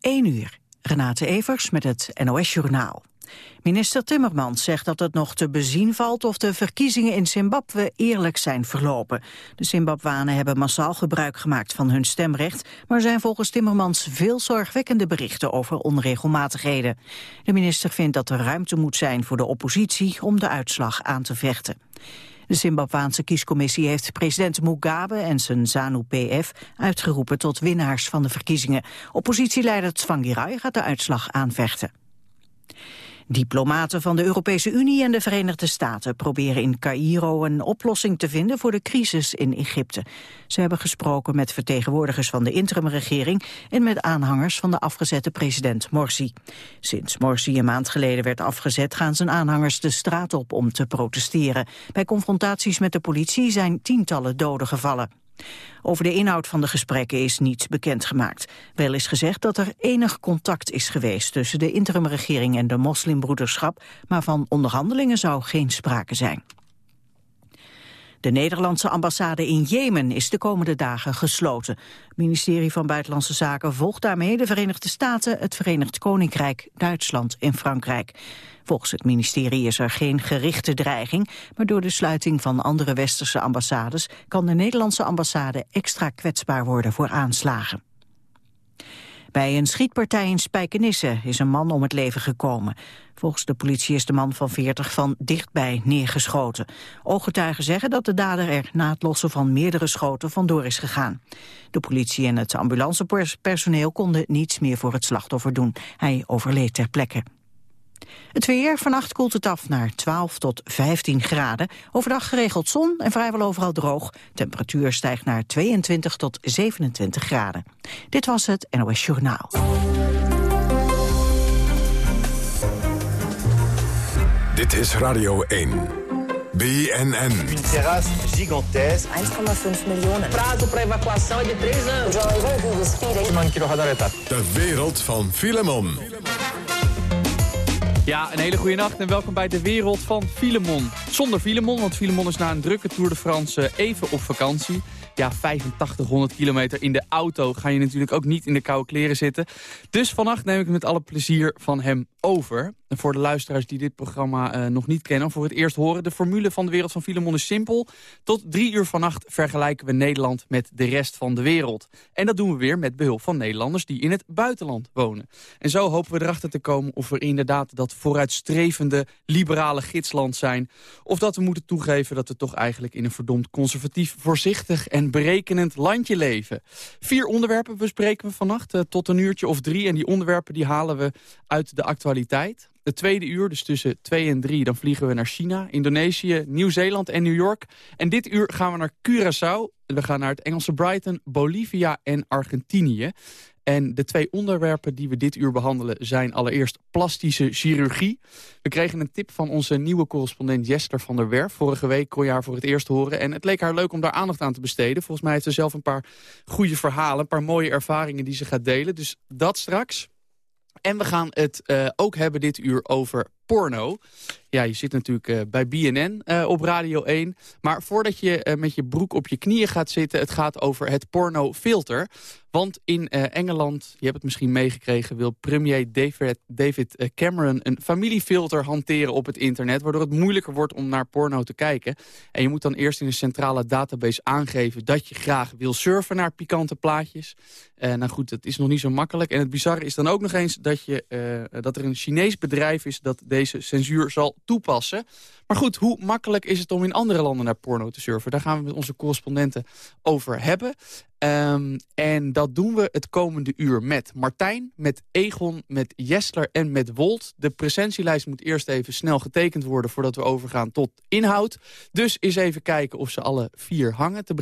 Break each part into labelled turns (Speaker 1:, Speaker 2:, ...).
Speaker 1: 1 uur. Renate Evers met het NOS Journaal. Minister Timmermans zegt dat het nog te bezien valt of de verkiezingen in Zimbabwe eerlijk zijn verlopen. De Zimbabwanen hebben massaal gebruik gemaakt van hun stemrecht, maar zijn volgens Timmermans veel zorgwekkende berichten over onregelmatigheden. De minister vindt dat er ruimte moet zijn voor de oppositie om de uitslag aan te vechten. De Zimbabwaanse kiescommissie heeft president Mugabe en zijn ZANU-PF uitgeroepen tot winnaars van de verkiezingen. Oppositieleider Tsvangirai gaat de uitslag aanvechten. Diplomaten van de Europese Unie en de Verenigde Staten proberen in Cairo een oplossing te vinden voor de crisis in Egypte. Ze hebben gesproken met vertegenwoordigers van de interimregering en met aanhangers van de afgezette president Morsi. Sinds Morsi een maand geleden werd afgezet gaan zijn aanhangers de straat op om te protesteren. Bij confrontaties met de politie zijn tientallen doden gevallen. Over de inhoud van de gesprekken is niets bekendgemaakt. Wel is gezegd dat er enig contact is geweest tussen de interimregering en de moslimbroederschap, maar van onderhandelingen zou geen sprake zijn. De Nederlandse ambassade in Jemen is de komende dagen gesloten. Het ministerie van Buitenlandse Zaken volgt daarmee de Verenigde Staten, het Verenigd Koninkrijk, Duitsland en Frankrijk. Volgens het ministerie is er geen gerichte dreiging, maar door de sluiting van andere westerse ambassades kan de Nederlandse ambassade extra kwetsbaar worden voor aanslagen. Bij een schietpartij in Spijkenisse is een man om het leven gekomen. Volgens de politie is de man van 40 van dichtbij neergeschoten. Ooggetuigen zeggen dat de dader er na het lossen van meerdere schoten vandoor is gegaan. De politie en het ambulancepersoneel konden niets meer voor het slachtoffer doen. Hij overleed ter plekke. Het weer, vannacht koelt het af naar 12 tot 15 graden. Overdag geregeld zon en vrijwel overal droog. Temperatuur stijgt naar 22 tot 27 graden. Dit was het NOS Journaal.
Speaker 2: Dit is Radio 1. BNN.
Speaker 3: Een terrasse gigantesque.
Speaker 4: 1,5 miljoen.
Speaker 5: Prazo para evacuação é de 3 anos.
Speaker 2: De wereld van Filemon.
Speaker 6: Ja, een hele goede nacht en welkom bij de wereld van Filemon. Zonder Filemon, want Filemon is na een drukke Tour de France even op vakantie. Ja, 8500 kilometer in de auto ga je natuurlijk ook niet in de koude kleren zitten. Dus vannacht neem ik met alle plezier van hem over. En voor de luisteraars die dit programma uh, nog niet kennen... voor het eerst horen, de formule van de wereld van Filemon is simpel. Tot drie uur vannacht vergelijken we Nederland met de rest van de wereld. En dat doen we weer met behulp van Nederlanders die in het buitenland wonen. En zo hopen we erachter te komen of we inderdaad dat vooruitstrevende liberale gidsland zijn... of dat we moeten toegeven dat we toch eigenlijk in een verdomd conservatief, voorzichtig en berekenend landje leven. Vier onderwerpen bespreken we vannacht uh, tot een uurtje of drie. En die onderwerpen die halen we uit de actualiteit. Het tweede uur, dus tussen 2 en 3, dan vliegen we naar China, Indonesië, Nieuw-Zeeland en New York. En dit uur gaan we naar Curaçao. We gaan naar het Engelse Brighton, Bolivia en Argentinië. En de twee onderwerpen die we dit uur behandelen zijn allereerst plastische chirurgie. We kregen een tip van onze nieuwe correspondent Jester van der Werf. Vorige week kon je haar voor het eerst horen. En het leek haar leuk om daar aandacht aan te besteden. Volgens mij heeft ze zelf een paar goede verhalen, een paar mooie ervaringen die ze gaat delen. Dus dat straks. En we gaan het uh, ook hebben dit uur over porno. Ja, je zit natuurlijk uh, bij BNN uh, op Radio 1. Maar voordat je met je broek op je knieën gaat zitten... het gaat over het pornofilter. Want in Engeland, je hebt het misschien meegekregen... wil premier David, David Cameron een familiefilter hanteren op het internet... waardoor het moeilijker wordt om naar porno te kijken. En je moet dan eerst in een centrale database aangeven... dat je graag wil surfen naar pikante plaatjes. nou goed, dat is nog niet zo makkelijk. En het bizarre is dan ook nog eens dat, je, dat er een Chinees bedrijf is... dat deze censuur zal toepassen. Maar goed, hoe makkelijk is het om in andere landen naar porno te surfen? Daar gaan we met onze correspondenten over hebben. Um, en dat doen we het komende uur met Martijn, met Egon, met Jessler en met Wolt. De presentielijst moet eerst even snel getekend worden... voordat we overgaan tot inhoud. Dus eens even kijken of ze alle vier hangen. Te,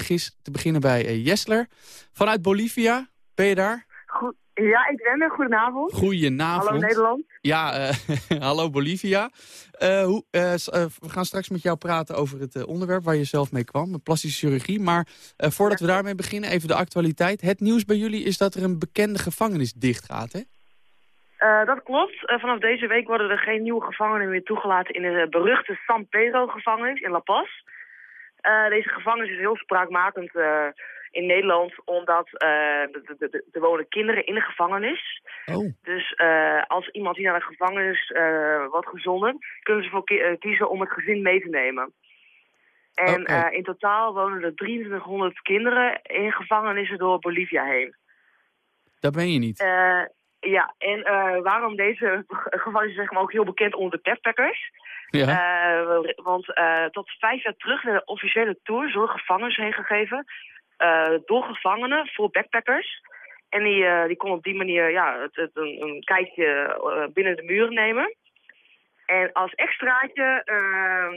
Speaker 6: beginnen bij uh, Jessler. Vanuit Bolivia, ben je daar?
Speaker 7: Ja, ik ben er. Goedenavond.
Speaker 6: Goedenavond.
Speaker 7: Hallo Nederland.
Speaker 6: Ja, uh, hallo Bolivia. Uh, hoe, uh, we gaan straks met jou praten over het onderwerp waar je zelf mee kwam, plastische chirurgie. Maar voordat we daarmee beginnen, even de actualiteit. Het nieuws bij jullie is dat er een bekende gevangenis dicht gaat, hè?
Speaker 7: dat klopt. vanaf deze week worden er geen nieuwe gevangenen meer toegelaten in de beruchte San Pedro gevangenis in La Paz. deze gevangenis is heel spraakmakend in Nederland omdat uh, er wonen kinderen in de gevangenis.
Speaker 6: Oh.
Speaker 7: Dus uh, als iemand die naar de gevangenis uh, wordt gezonden, kunnen ze voor kiezen om het gezin mee te nemen. En
Speaker 6: okay.
Speaker 7: in totaal wonen er 2300 kinderen in gevangenissen door Bolivia heen.
Speaker 6: Dat ben je niet.
Speaker 7: ja, en waarom deze gevangenis zeg maar ook heel bekend onder de backpackers...
Speaker 6: Ja.
Speaker 7: Uh, want uh, tot vijf jaar terug werd de officiële tour door gevangenis heen gegeven. Uh, door gevangenen voor backpackers. En die, die kon op die manier ja, het, het, een, een, kijkje binnen de muren nemen. En als extraatje,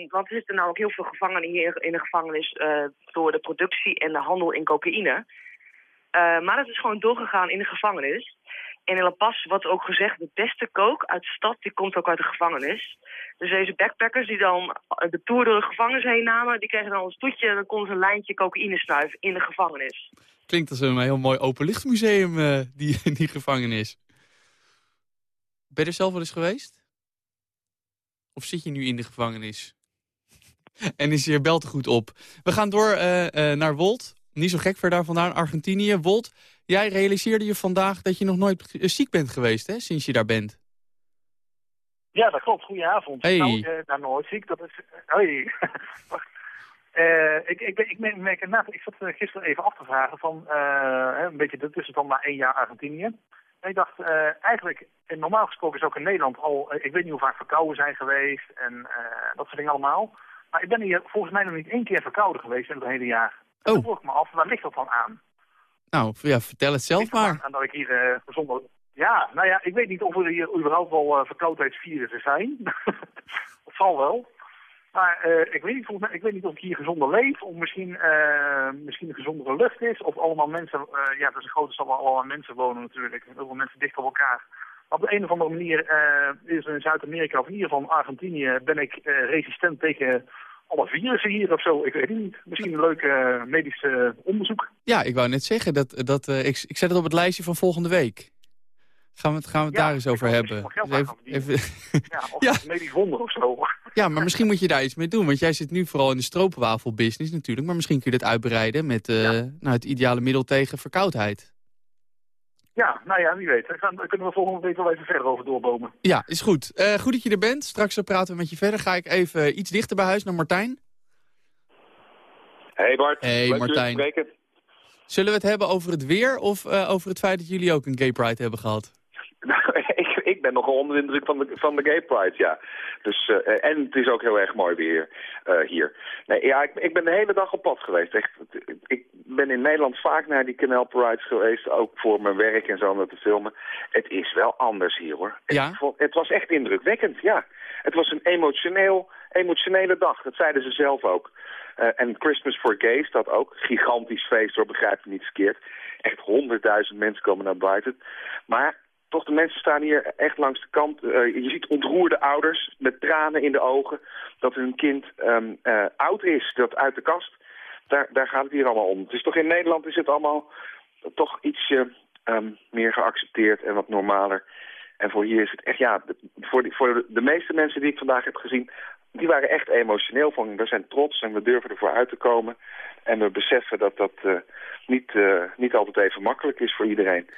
Speaker 7: want er zitten nou ook heel veel gevangenen hier in de gevangenis door de productie en de handel in cocaïne. maar dat is gewoon doorgegaan in de gevangenis. En in La Paz wordt ook gezegd, de beste kook uit de stad, die komt ook uit de gevangenis. Dus deze backpackers die dan de tour door de gevangenis heen namen, die kregen dan een stoetje en dan konden ze een lijntje cocaïne snuiven in de gevangenis.
Speaker 6: Klinkt als een heel mooi openlichtmuseum, uh, die, die gevangenis. Ben je er zelf wel eens geweest? Of zit je nu in de gevangenis? en is je belt goed op. We gaan door uh, uh, naar Wolt. Niet zo gek ver daar vandaan, Argentinië. Wolt, jij realiseerde je vandaag dat je nog nooit ziek bent geweest, hè, sinds je daar bent.
Speaker 8: Ja, dat klopt. Goedenavond.
Speaker 6: Hey.
Speaker 8: Nou, uh, nou, nooit ziek. Dat is... Hoi. uh, ik, ik, ik, ik merk inderdaad, ik zat gisteren even af te vragen van uh, een beetje de tussenstand na één jaar Argentinië. En ik dacht, eigenlijk, normaal gesproken is ook in Nederland al, ik weet niet hoe vaak verkouden zijn geweest en dat soort dingen allemaal. Maar ik ben hier volgens mij nog niet één keer verkouden geweest in het hele jaar. En
Speaker 6: oh.
Speaker 8: vroeg ik me af, waar ligt dat dan aan?
Speaker 6: Nou, ja, vertel het zelf maar.
Speaker 8: Aan, dat ik hier gezonder ja, nou ja, ik weet niet of er hier überhaupt wel uh, verkoudheidsvirussen zijn. dat zal wel. Maar uh, ik, weet niet, volgens mij, ik weet niet of ik hier gezonder leef, of misschien, uh, misschien een gezondere lucht is, of allemaal mensen, ja, dat is een grote stad waar allemaal mensen wonen natuurlijk, heel veel mensen dicht op elkaar. Op de een of andere manier is in Zuid-Amerika, of ieder geval Argentinië, ben ik resistent tegen alle virussen hier of zo. Ik weet het niet. Misschien een leuk medisch onderzoek.
Speaker 6: Ja, ik wou net zeggen, dat, dat, ik, ik zet het op het lijstje van volgende week. Gaan we het, gaan we het
Speaker 8: ja,
Speaker 6: daar eens over hebben?
Speaker 8: Dus even, even... Ja, of ja. een medisch wonder of zo.
Speaker 6: Ja, maar misschien moet je daar iets mee doen. Want jij zit nu vooral in de stroopwafelbusiness natuurlijk. Maar misschien kun je dat uitbreiden met uh, ja. nou, het ideale middel tegen verkoudheid.
Speaker 8: Ja, nou ja, wie weet. Daar kunnen we volgende week wel even verder over doorbomen.
Speaker 6: Ja, is goed. Uh, goed dat je er bent. Straks praten we met je verder. Ga ik even iets dichter bij huis naar Martijn.
Speaker 9: Hey Bart.
Speaker 6: Hey
Speaker 9: Leuk
Speaker 6: Martijn. Zullen we het hebben over het weer of uh, over het feit dat jullie ook een gay pride hebben gehad?
Speaker 9: Ik, ik ben nogal onder de indruk van de, van de Gay Pride, ja. Dus, uh, en het is ook heel erg mooi weer uh, hier. Nee, ja, ik, ik ben de hele dag op pad geweest. Echt, ik ben in Nederland vaak naar die Canal Prides geweest, ook voor mijn werk en zo om dat te filmen. Het is wel anders hier, hoor.
Speaker 6: Ja?
Speaker 9: Het, het was echt indrukwekkend, ja. Het was een emotioneel, emotionele dag, dat zeiden ze zelf ook. Uh, en Christmas for Gays, dat ook. Gigantisch feest, hoor, begrijp me niet verkeerd. Echt honderdduizend mensen komen naar buiten. Maar toch, de mensen staan hier echt langs de kant. Uh, je ziet ontroerde ouders met tranen in de ogen dat hun kind um, uh, oud is, dat uit de kast. Daar, daar gaat het hier allemaal om. Dus toch in Nederland is het allemaal toch ietsje um, meer geaccepteerd en wat normaler. En voor hier is het echt, ja, voor, die, voor de meeste mensen die ik vandaag heb gezien, die waren echt emotioneel van, we zijn trots en we durven ervoor uit te komen. En we beseffen dat dat uh, niet, niet altijd even makkelijk is voor iedereen.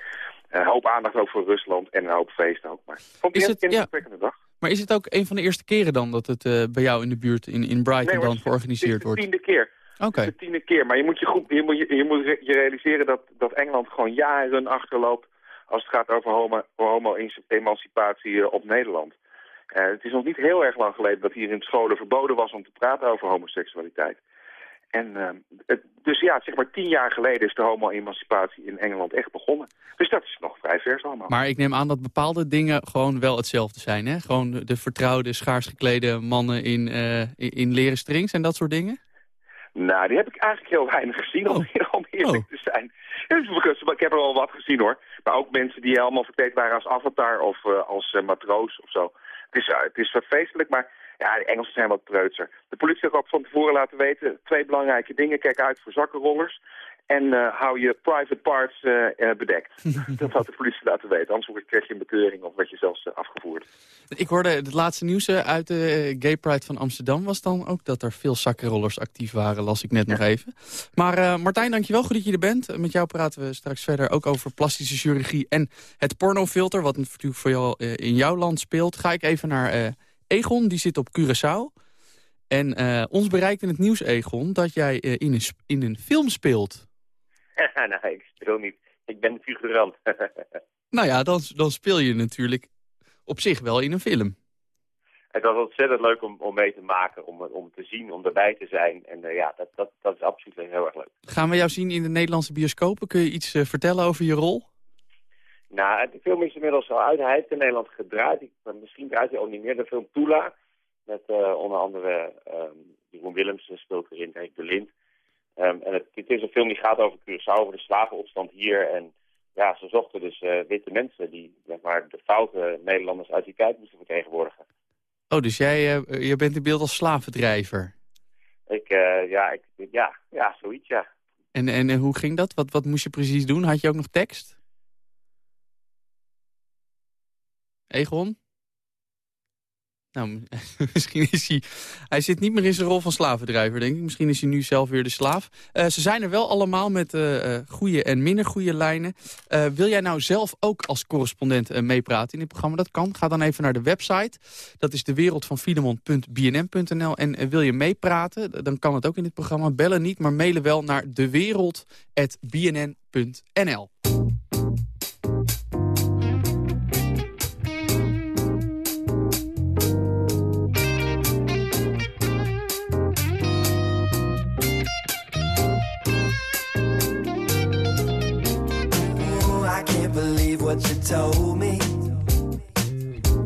Speaker 9: Een hoop aandacht ook voor Rusland en een hoop feest ook. Maar vond
Speaker 6: is
Speaker 9: het
Speaker 6: een ja.
Speaker 9: dag.
Speaker 6: Maar is het ook een van de eerste keren dan dat het uh, bij jou in de buurt in, in Brighton
Speaker 9: nee,
Speaker 6: dan georganiseerd wordt?
Speaker 9: Het is de tiende keer.
Speaker 6: Oké. Okay.
Speaker 9: De tiende keer. Maar je moet je, goed, je, moet je, je, moet je realiseren dat, dat Engeland gewoon jaren achterloopt als het gaat over homo-emancipatie homo op Nederland. Uh, het is nog niet heel erg lang geleden dat hier in scholen verboden was om te praten over homoseksualiteit. En uh, het, dus ja, zeg maar tien jaar geleden is de homo-emancipatie in Engeland echt begonnen. Dus dat is nog vrij vers allemaal.
Speaker 6: Maar ik neem aan dat bepaalde dingen gewoon wel hetzelfde zijn, hè? Gewoon de vertrouwde, schaars geklede mannen in, uh, in, leren strings en dat soort dingen?
Speaker 9: Nou, die heb ik eigenlijk heel weinig gezien, om,
Speaker 6: oh.
Speaker 9: om eerlijk
Speaker 6: oh.
Speaker 9: te zijn. Ik heb er al wat gezien hoor. Maar ook mensen die helemaal verkleed waren als avatar of uh, als uh, matroos of zo. Het is, het is feestelijk, maar ja, de Engelsen zijn wat preutser. De politie heeft ook van tevoren laten weten, twee belangrijke dingen. Kijk uit voor zakkenrollers. En eh, hou je private parts uh, bedekt. dat had de politie laten weten. Anders kreeg je een bekeuring of werd je zelfs afgevoerd.
Speaker 3: Ik hoorde het laatste nieuws uit de Gay Pride van Amsterdam... was dan ook dat er veel zakkenrollers actief waren, las ik net nog even. Maar Martijn, dankjewel, goed dat je er bent. Met jou praten we straks verder ook over plastische chirurgie... en het pornofilter, wat natuurlijk voor jou in jouw land speelt. Ga ik even naar Egon, die zit op Curaçao... En ons bereikt in het nieuws, Egon, dat jij in, een, in een film speelt.
Speaker 10: nou, ik speel niet. Ik ben figurant.
Speaker 3: nou ja, dan, dan speel je natuurlijk op zich wel in een film.
Speaker 10: Het was ontzettend leuk om, om mee te maken, om, om te zien, om erbij te zijn. En uh, ja, dat, dat, dat is absoluut heel erg leuk.
Speaker 3: Gaan we jou zien in de Nederlandse bioscopen? Kun je iets vertellen over je rol?
Speaker 10: Nou, de film is inmiddels al uit. Hij heeft in Nederland gedraaid. Ik, misschien draait hij ook niet meer. De film Tula, met uh, onder andere um, Jeroen Willemsen speelt erin, Henk de Lind. Um, en het, het, is een film die gaat over Curaçao, over de slavenopstand hier. En ja, ze zochten dus uh, witte mensen die zeg maar, de foute Nederlanders uit die tijd moesten vertegenwoordigen.
Speaker 3: Oh, dus jij, uh, jij bent in beeld als slavendrijver?
Speaker 10: Ik, ja, ik, ja, ja, zoiets, ja.
Speaker 3: En, en hoe ging dat? Wat, wat moest je precies doen? Had je ook nog tekst? Egon? Nou, misschien is hij... Hij zit niet meer in zijn rol van slavendrijver, denk ik. Misschien is hij nu zelf weer de slaaf. Uh, ze zijn er wel allemaal met uh, goede en minder goede lijnen. Wil jij nou zelf ook als correspondent meepraten in dit programma? Dat kan. Ga dan even naar de website. Dat is dewereldvanfilemon.bnm.nl. En wil je meepraten, dan kan het ook in dit programma. Bellen niet, maar mailen wel naar dewereld.bnn.nl. told me.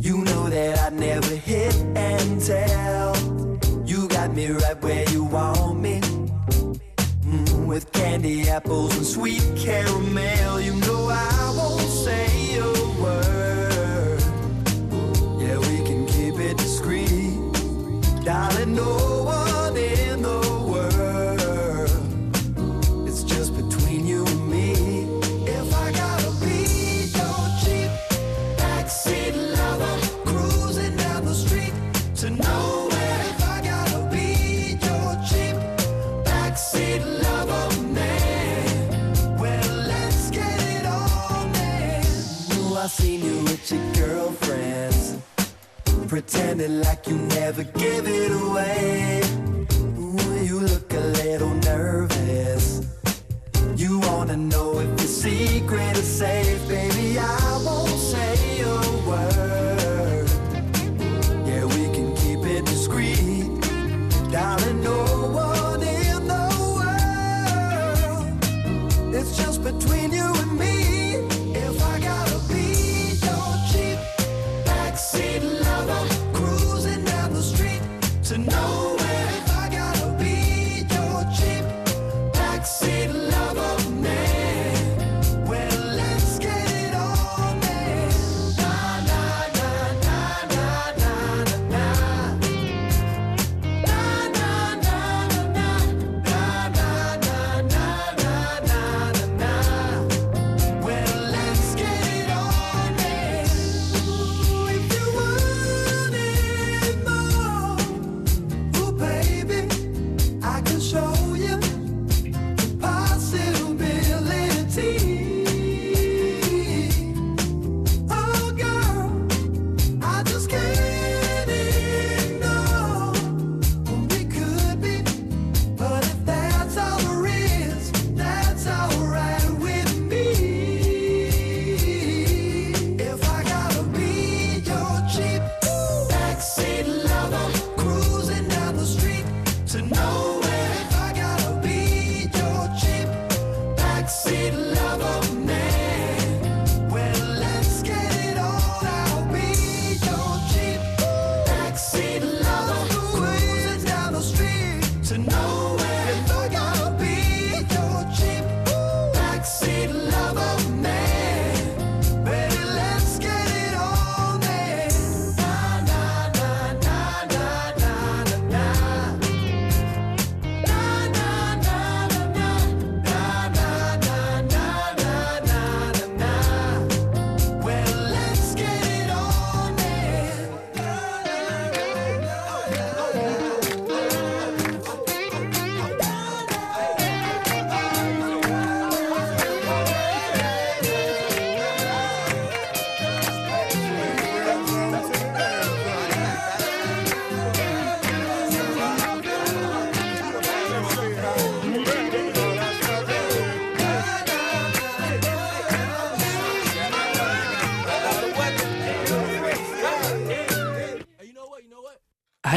Speaker 3: You know that I'd never hit and tell. You got me right where you want me. Mm, with candy apples and sweet caramel. You know I won't pretending like you never give it away. Ooh, you look a little nervous. You wanna know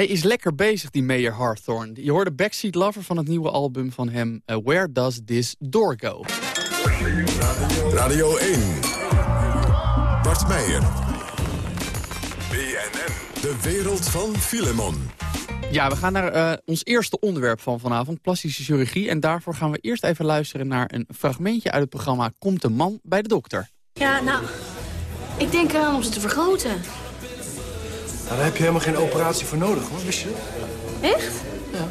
Speaker 6: Hij is lekker bezig, die Mayor Hawthorne. Je hoorde Backseat Lover van het nieuwe album van hem... Uh, Where Does This Door Go?
Speaker 2: Radio 1. Bart Meijer. BNN. De wereld van Filemon.
Speaker 6: Ja, we gaan naar uh, ons eerste onderwerp van vanavond, plastische chirurgie. En daarvoor gaan we eerst even luisteren naar een fragmentje uit het programma... Komt de man bij de dokter?
Speaker 11: Ja, nou, ik denk eraan om ze te vergroten.
Speaker 12: Nou, daar heb je helemaal geen operatie voor nodig, hoor. Wist je
Speaker 11: dat? Echt?
Speaker 12: Ja.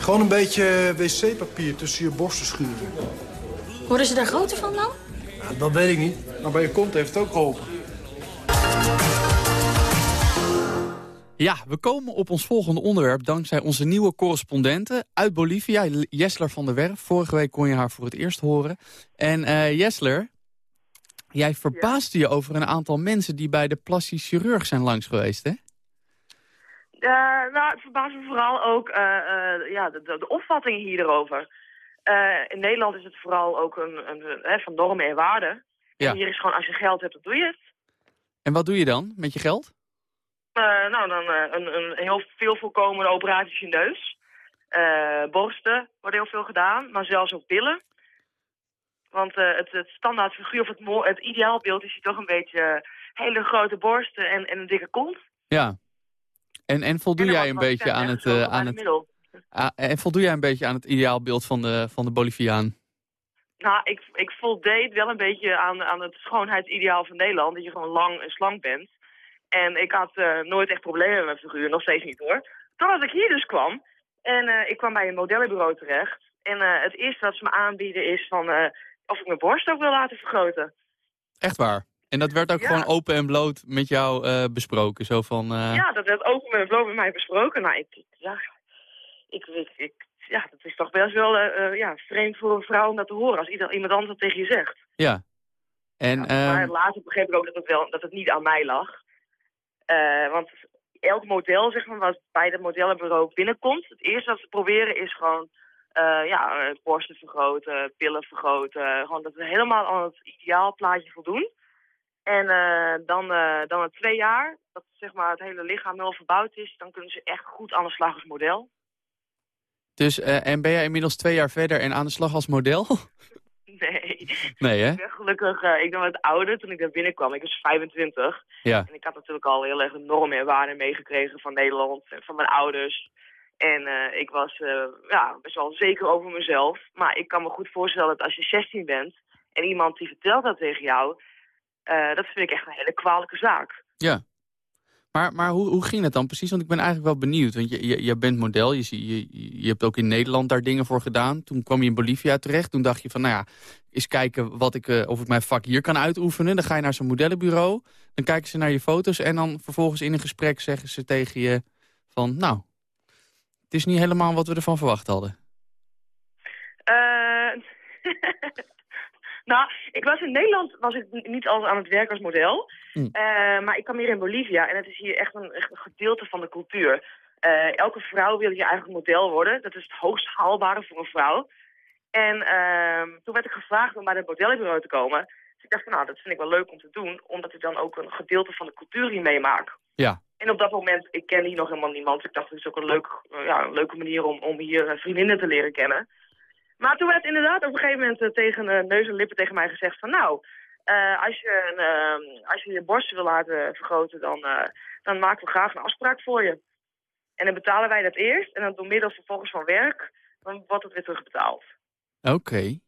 Speaker 12: Gewoon een beetje wc-papier tussen je borsten schuren.
Speaker 11: Worden ze daar groter van dan?
Speaker 12: Nou, dat weet ik niet. Maar bij je kont heeft het ook geholpen.
Speaker 6: Ja, we komen op ons volgende onderwerp dankzij onze nieuwe correspondenten uit Bolivia, Jesler van der Werf. Vorige week kon je haar voor het eerst horen. En uh, Jesler, jij verbaasde je over een aantal mensen die bij de plastisch chirurg zijn langs geweest, hè?
Speaker 7: Uh, nou, het verbaast me vooral ook uh, ja, de, de, de opvattingen hierover. in Nederland is het vooral ook een, een, een van normen en waarden. Ja. En hier is gewoon, als je geld hebt, dan doe je het.
Speaker 6: En wat doe je dan met je geld?
Speaker 7: Nou, dan een, een, heel veel voorkomende operaties in neus. Borsten worden heel veel gedaan, maar zelfs ook pillen. Want het, het standaard figuur of het, het ideaalbeeld is hier toch een beetje hele grote borsten en, en een dikke kont.
Speaker 6: Ja. En, en voldoe en jij een beetje aan het... aan het, het en voldoe jij een beetje aan het ideaalbeeld van de, van de Boliviaan?
Speaker 7: Nou, ik, ik voldeed wel een beetje aan, aan het schoonheidsideaal van Nederland. Dat je gewoon lang en slank bent. En ik had uh, nooit echt problemen met mijn figuur, nog steeds niet hoor. Totdat ik hier dus kwam. En uh, ik kwam bij een modellenbureau terecht. En het eerste wat ze me aanbieden is van of ik mijn borst ook wil laten vergroten.
Speaker 6: Echt waar? En dat werd ook ja. gewoon open en bloot met jou besproken? Zo van,
Speaker 7: Ja, dat werd open en bloot met mij besproken. Nou, ik, ja, ik, ik, ik ja, dat is toch best wel ja, vreemd voor een vrouw om dat te horen als iemand anders dat tegen je zegt.
Speaker 6: Ja. En,
Speaker 7: ja, maar later begreep ik ook dat het, wel, dat het niet aan mij lag. Want elk model, zeg maar, wat bij het modellenbureau binnenkomt, het eerste wat ze proberen is gewoon uh, ja, borsten vergroten, pillen vergroten. Gewoon dat we helemaal aan het ideaalplaatje voldoen. En uh, dan, dan na twee jaar, dat zeg maar, het hele lichaam wel verbouwd is, dan kunnen ze echt goed aan de slag als model.
Speaker 6: Dus, en ben jij inmiddels twee jaar verder en aan de slag als model?
Speaker 7: Nee.
Speaker 6: Nee, hè?
Speaker 7: Ik ben gelukkig, ik ben wat ouder toen ik daar binnenkwam. Ik was 25.
Speaker 6: Ja.
Speaker 7: En ik had natuurlijk al heel erg normen en waarden meegekregen van Nederland en van mijn ouders. En uh, ik was uh, ja, best wel zeker over mezelf. Maar ik kan me goed voorstellen dat als je 16 bent en iemand die vertelt dat tegen jou, dat vind ik echt een hele kwalijke zaak.
Speaker 6: Ja. Maar, maar hoe, hoe ging het dan precies? Want ik ben eigenlijk wel benieuwd. Want je, je, bent model, je, je, hebt ook in Nederland daar dingen voor gedaan. Toen kwam je in Bolivia terecht. Toen dacht je van, nou ja, eens kijken wat ik, of ik mijn vak hier kan uitoefenen. Dan ga je naar zo'n modellenbureau. Dan kijken ze naar je foto's. En dan vervolgens in een gesprek zeggen ze tegen je van... nou, het is niet helemaal wat we ervan verwacht hadden.
Speaker 7: Uh, nou, ik was in Nederland was ik niet als aan het werk als model. Mm. Uh, maar ik kwam hier in Bolivia en het is hier echt een, echt een gedeelte van de cultuur. Uh, elke vrouw wil hier eigenlijk model worden. Dat is het hoogst haalbare voor een vrouw. En uh, toen werd ik gevraagd om bij het modellenbureau te komen. Dus ik dacht van nou, dat vind ik wel leuk om te doen. Omdat ik dan ook een gedeelte van de cultuur hier meemaak.
Speaker 6: Ja.
Speaker 7: En op dat moment, ik ken hier nog helemaal niemand. Ik dacht, het is ook een, leuk, ja, een leuke manier om, om hier vriendinnen te leren kennen. Maar toen werd inderdaad op een gegeven moment uh, tegen neus en lippen tegen mij gezegd van nou, als, je, uh, als je je borsten wil laten vergroten, dan, dan maken we graag een afspraak voor je. En dan betalen wij dat eerst en dan door middel vervolgens van werk, dan wordt het weer terugbetaald.
Speaker 6: Oké.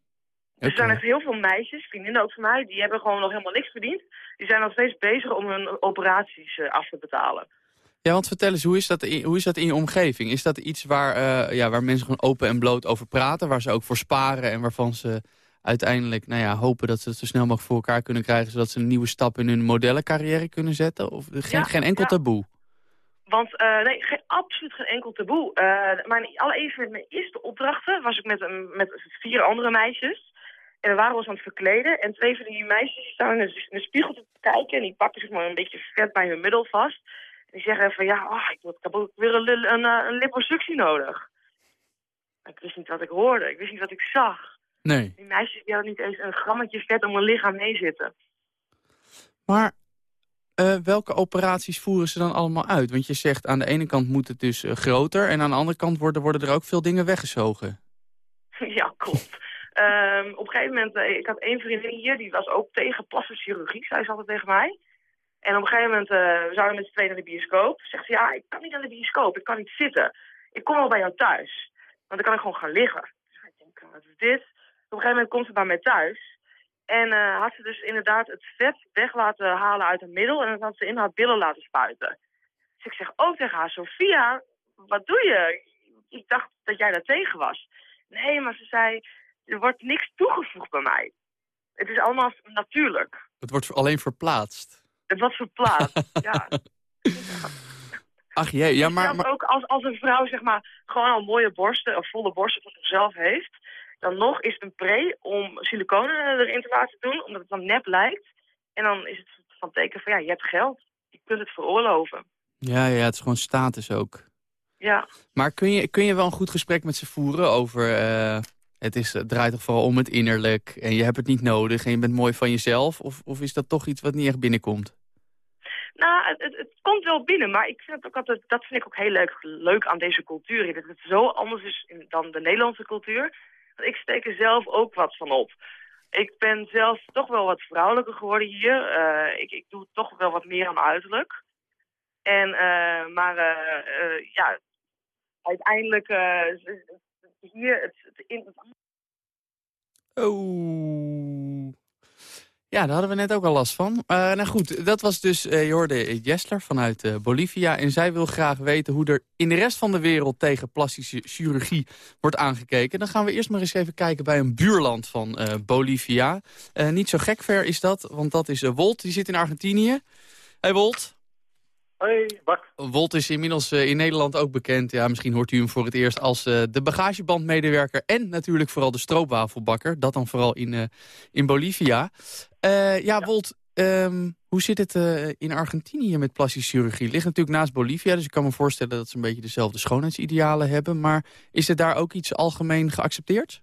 Speaker 7: Dus er zijn echt heel veel meisjes, vriendinnen ook van mij, die hebben gewoon nog helemaal niks verdiend. Die zijn nog steeds bezig om hun operaties af te betalen.
Speaker 6: Ja, want vertel eens, hoe is dat in, hoe is dat in je omgeving? Is dat iets waar, uh, ja, waar mensen gewoon open en bloot over praten? Waar ze ook voor sparen en waarvan ze uiteindelijk nou ja, hopen dat ze het zo snel mogelijk voor elkaar kunnen krijgen... zodat ze een nieuwe stap in hun modellencarrière kunnen zetten? Of geen,
Speaker 7: ja,
Speaker 6: geen enkel
Speaker 7: ja.
Speaker 6: taboe?
Speaker 7: Want uh, nee, geen, absoluut geen enkel taboe. Uh, allereerst met mijn eerste opdrachten was ik met, met vier andere meisjes. En we waren ons aan het verkleden. En twee van die meisjes staan in de spiegel te kijken. En die pakken zich maar een beetje vet bij hun middel vast. Die zeggen van ja, oh, ik, heb ook weer een, een, een, een liposuctie nodig. Ik wist niet wat ik hoorde. Ik wist niet wat ik zag.
Speaker 6: Nee.
Speaker 7: Die meisjes die hadden niet eens een grammetje vet om hun lichaam heen zitten.
Speaker 6: Maar eh, welke operaties voeren ze dan allemaal uit? Want je zegt aan de ene kant moet het dus eh, groter... en aan de andere kant worden, worden er ook veel dingen weggezogen.
Speaker 7: Ja, klopt. Ehm, op een gegeven moment, eh, ik had één vriendin hier, die was ook tegen plastische chirurgie, zei ze altijd tegen mij. En op een gegeven moment, uh, we zouden met z'n tweeën naar de bioscoop. Zegt ze, ja, ik kan niet naar de bioscoop, ik kan niet zitten. Ik kom wel bij jou thuis, want dan kan ik gewoon gaan liggen. Dus ik denk, wat is dit? Op een gegeven moment komt ze bij mij thuis. En uh, had ze dus inderdaad het vet weg laten halen uit het middel. En dan had ze in haar billen laten spuiten. Dus ik zeg ook tegen haar, Sophia, wat doe je? Ik dacht dat jij daar tegen was. Nee, maar ze zei, er wordt niks toegevoegd bij mij. Het is allemaal natuurlijk.
Speaker 6: Het wordt alleen verplaatst.
Speaker 7: Het wordt verplaatst, ja.
Speaker 6: Ach jee, ja, maar... maar...
Speaker 7: Ook als, als een vrouw zeg maar gewoon al mooie borsten, of volle borsten voor zichzelf heeft... dan nog is het een pre om siliconen erin te laten doen, omdat het dan nep lijkt. En dan is het van teken van, ja, je hebt geld. Je kunt het veroorloven.
Speaker 6: Ja, ja, het is gewoon status ook.
Speaker 7: Ja.
Speaker 6: Maar kun je, kun je wel een goed gesprek met ze voeren over... Uh, het, is, het draait toch vooral om het innerlijk en je hebt het niet nodig... en je bent mooi van jezelf? Of, of is dat toch iets wat niet echt binnenkomt?
Speaker 7: Nou, het, het, komt wel binnen, maar ik vind het ook altijd, dat vind ik ook heel leuk, leuk aan deze cultuur. Dat het zo anders is dan de Nederlandse cultuur. Want ik steek er zelf ook wat van op. Ik ben zelf toch wel wat vrouwelijker geworden hier. Uh, ik, ik doe toch wel wat meer aan uiterlijk. En, uh, maar ja, uiteindelijk hier het, in...
Speaker 6: Oh... Ja, daar hadden we net ook al last van. Uh, nou goed, dat was dus, uh, je hoorde Jessler vanuit uh, Bolivia. En zij wil graag weten hoe er in de rest van de wereld tegen plastische chirurgie wordt aangekeken. Dan gaan we eerst maar eens even kijken bij een buurland van Bolivia. niet zo gek ver is dat, want dat is Wolt, die zit in Argentinië. Hey Wolt.
Speaker 8: Hoi, Bak.
Speaker 6: Wolt is inmiddels uh, in Nederland ook bekend. Ja, misschien hoort u hem voor het eerst als uh, de bagagebandmedewerker... en natuurlijk vooral de stroopwafelbakker. Dat dan vooral in, uh, in Bolivia. Ja, ja, Wolt, um, hoe zit het in Argentinië met plastische chirurgie? Ligt natuurlijk naast Bolivia, dus ik kan me voorstellen... dat ze een beetje dezelfde schoonheidsidealen hebben. Maar is er daar ook iets algemeen geaccepteerd?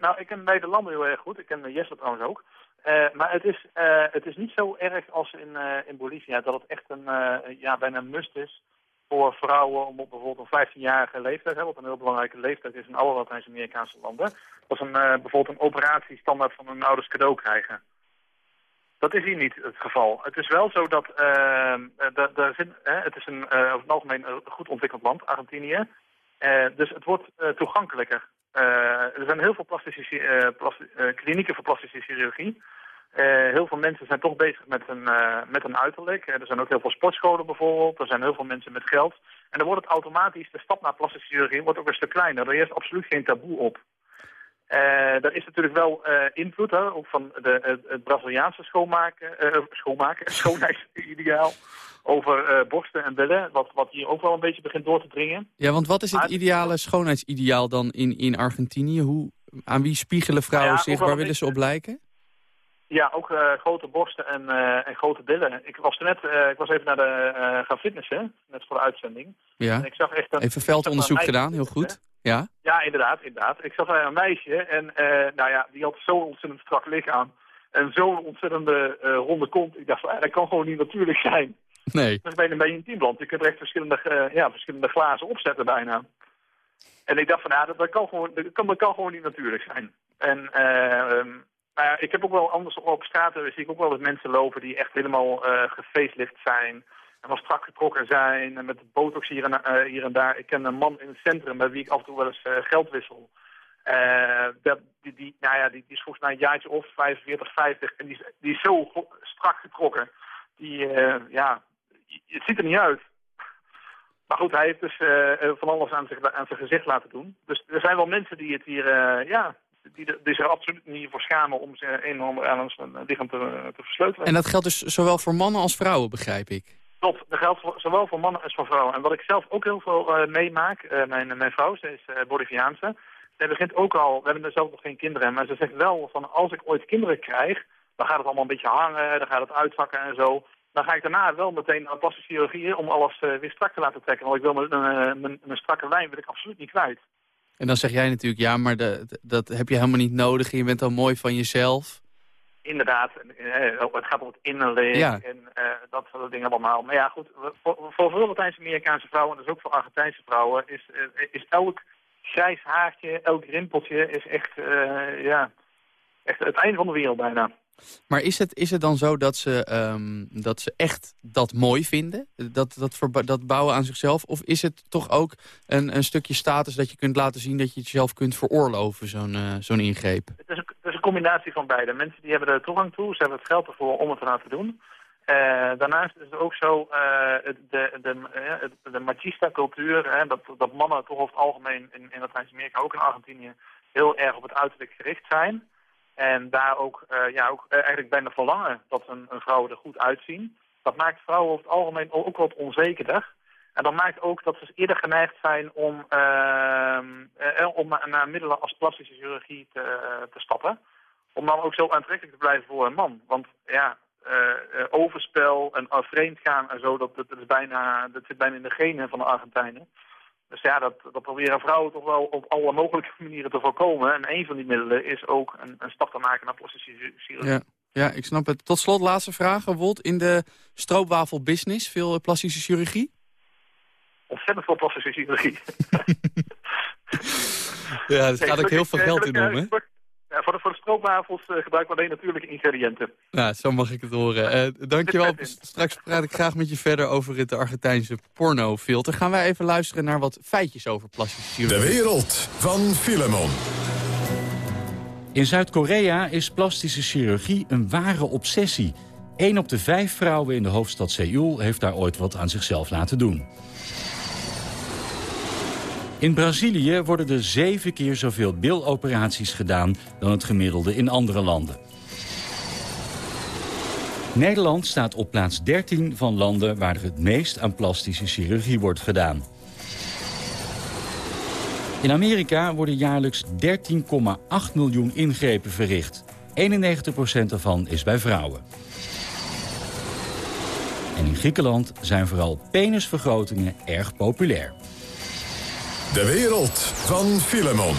Speaker 8: nou, ik ken Nederland heel erg goed. Ik ken Jesse trouwens ook. Uh, maar het is, uh, het is niet zo erg als in, uh, in Bolivia dat het echt een, ja, bijna een must is voor vrouwen om op bijvoorbeeld een 15-jarige leeftijd, hè, wat een heel belangrijke leeftijd is in alle Latijns-Amerikaanse landen, als een, bijvoorbeeld een operatiestandaard van hun ouders cadeau krijgen. Dat is hier niet het geval. Het is wel zo dat daar zit, het is een, over het algemeen een goed ontwikkeld land, Argentinië. dus het wordt toegankelijker. Er zijn heel veel plastische, plasti klinieken voor plastische chirurgie. Uh, heel veel mensen zijn toch bezig met een, uh, met een uiterlijk. Uh, er zijn ook heel veel sportscholen bijvoorbeeld. Er zijn heel veel mensen met geld. En dan wordt het automatisch, de stap naar plastische chirurgie wordt ook een stuk kleiner. Er is absoluut geen taboe op. er is natuurlijk wel invloed hè, ook van de, het, Braziliaanse schoonmaken, schoonmaken schoonheidsideaal over borsten en billen. Wat, wat hier ook wel een beetje begint door te dringen.
Speaker 6: Ja, want wat is het ideale schoonheidsideaal dan in, in Argentinië? Hoe, aan wie spiegelen vrouwen ja, zich? Waar willen ze op lijken?
Speaker 8: Ja, ook uh, grote borsten en, uh, en grote billen. Ik was net, uh, ik was even naar de gaan fitnessen, net voor de uitzending.
Speaker 6: Ja.
Speaker 8: En ik zag echt een,
Speaker 6: even veldonderzoek gedaan, heel goed. Ja,
Speaker 8: ja inderdaad, inderdaad. Ik zag een meisje en nou ja, die had zo'n ontzettend strak lichaam. En zo'n ontzettende ronde kont. Ik dacht, van, dat kan gewoon niet natuurlijk zijn.
Speaker 6: Nee.
Speaker 8: Dat is een beetje een teamland. Je kunt er echt verschillende, ja, verschillende glazen opzetten bijna. En ik dacht van, ja, dat, dat, kan, gewoon, dat, kan, dat kan gewoon niet natuurlijk zijn. En... Um, nou ja, ik heb ook wel anders op straat zie ik ook wel eens mensen lopen die echt helemaal uh, zijn. En wel strak getrokken zijn. En met botox hier en, hier en daar. Ik ken een man in het centrum bij wie ik af en toe wel eens geld wissel. Dat, die, die, nou ja, die is volgens mij een jaartje of 45, 50. En die, die is zo strak getrokken. Die, ja, het ziet er niet uit. Maar goed, hij heeft dus van alles aan, zich, aan zijn gezicht laten doen. Dus er zijn wel mensen die het hier, ja, die, die zich er absoluut niet voor schamen om ze een of ander aan een lichaam te, te versleutelen.
Speaker 6: En dat geldt dus zowel voor mannen als vrouwen, begrijp ik?
Speaker 8: Klopt, dat geldt voor, zowel voor mannen als voor vrouwen. En wat ik zelf ook heel veel uh, meemaak, mijn, mijn vrouw, ze is Boliviaanse. Zij begint ook al, we hebben er zelf nog geen kinderen, maar ze zegt wel van als ik ooit kinderen krijg, dan gaat het allemaal een beetje hangen, dan gaat het uitvakken en zo. Dan ga ik daarna wel meteen naar plastische chirurgie om alles weer strak te laten trekken. Want ik wil mijn, mijn, mijn strakke lijn wil ik absoluut niet kwijt.
Speaker 6: En dan zeg jij natuurlijk, ja, maar de, dat heb je helemaal niet nodig. Je bent al mooi van jezelf.
Speaker 8: inderdaad, eh, het gaat om het innerlijk
Speaker 6: Ja.
Speaker 8: en eh, dat soort dingen allemaal. Maar ja, goed, voor, voor veel Latijns-Amerikaanse vrouwen, en dus ook voor Argentijnse vrouwen, is, eh, is elk grijs haartje, elk rimpeltje is echt, eh, ja, echt het einde van de wereld bijna.
Speaker 6: Maar is het, is het dan zo dat ze, ehm, dat ze echt dat mooi vinden? Dat, dat, dat bouwen aan zichzelf? Of is het toch ook een, een stukje status dat je kunt laten zien... dat je het jezelf kunt veroorloven, zo'n eh, zo'n ingreep?
Speaker 8: Het is, een, het is een combinatie van beide. Mensen die hebben er toegang toe, ze hebben het geld ervoor om het te laten doen. Eh, daarnaast is het ook zo, eh, de, de, de machista-cultuur, dat, dat mannen toch over het algemeen in, in Latijns-Amerika, ook in Argentinië, heel erg op het uiterlijk gericht zijn. En daar ook, eh, ja, ook eh, eigenlijk bijna verlangen dat een, een er goed uitzien. Dat maakt vrouwen over het algemeen ook wat onzekerder. En dat maakt ook dat ze eerder geneigd zijn om, ehm, eh, om naar, middelen als plastische chirurgie te, te stappen. Om dan ook zo aantrekkelijk te blijven voor een man. Want ja, eh, overspel en uh, vreemdgaan en zo, dat, dat, is bijna, dat zit bijna in de genen van de Argentijnen. Dus ja, dat, dat proberen vrouwen toch wel op alle mogelijke manieren te voorkomen. En een van die middelen is ook een, een stap te maken naar plastische chirurgie.
Speaker 6: Ja. ja, ik snap het. Tot slot, laatste vraag. Wolt in de stroopwafelbusiness veel eh, plastische chirurgie?
Speaker 8: Ontzettend veel plastische chirurgie.
Speaker 6: Ja,
Speaker 8: Nee,
Speaker 6: gaat ook heel veel geld in om, hè?
Speaker 8: Voor de, voor de stroopwafels eh, gebruiken we alleen natuurlijke ingrediënten.
Speaker 6: Nou, zo mag ik het horen. Eh dankjewel. Straks praat ik graag met je verder over het Argentijnse pornofilter. Gaan wij even luisteren naar wat feitjes over plastische
Speaker 2: De
Speaker 6: chirurgie.
Speaker 2: wereld van Filemon.
Speaker 13: In Zuid-Korea is plastische chirurgie een ware obsessie. Eén op de vijf vrouwen in de hoofdstad Seoul heeft daar ooit wat aan zichzelf laten doen. In Brazilië worden er zeven keer zoveel biloperaties gedaan dan het gemiddelde in andere landen. Nederland staat op plaats 13 van landen waar er het meest aan plastische chirurgie wordt gedaan. In Amerika worden jaarlijks 13,8 miljoen ingrepen verricht. 91% daarvan is bij vrouwen. En in Griekenland zijn vooral penisvergrotingen erg populair.
Speaker 2: De wereld van Filemon.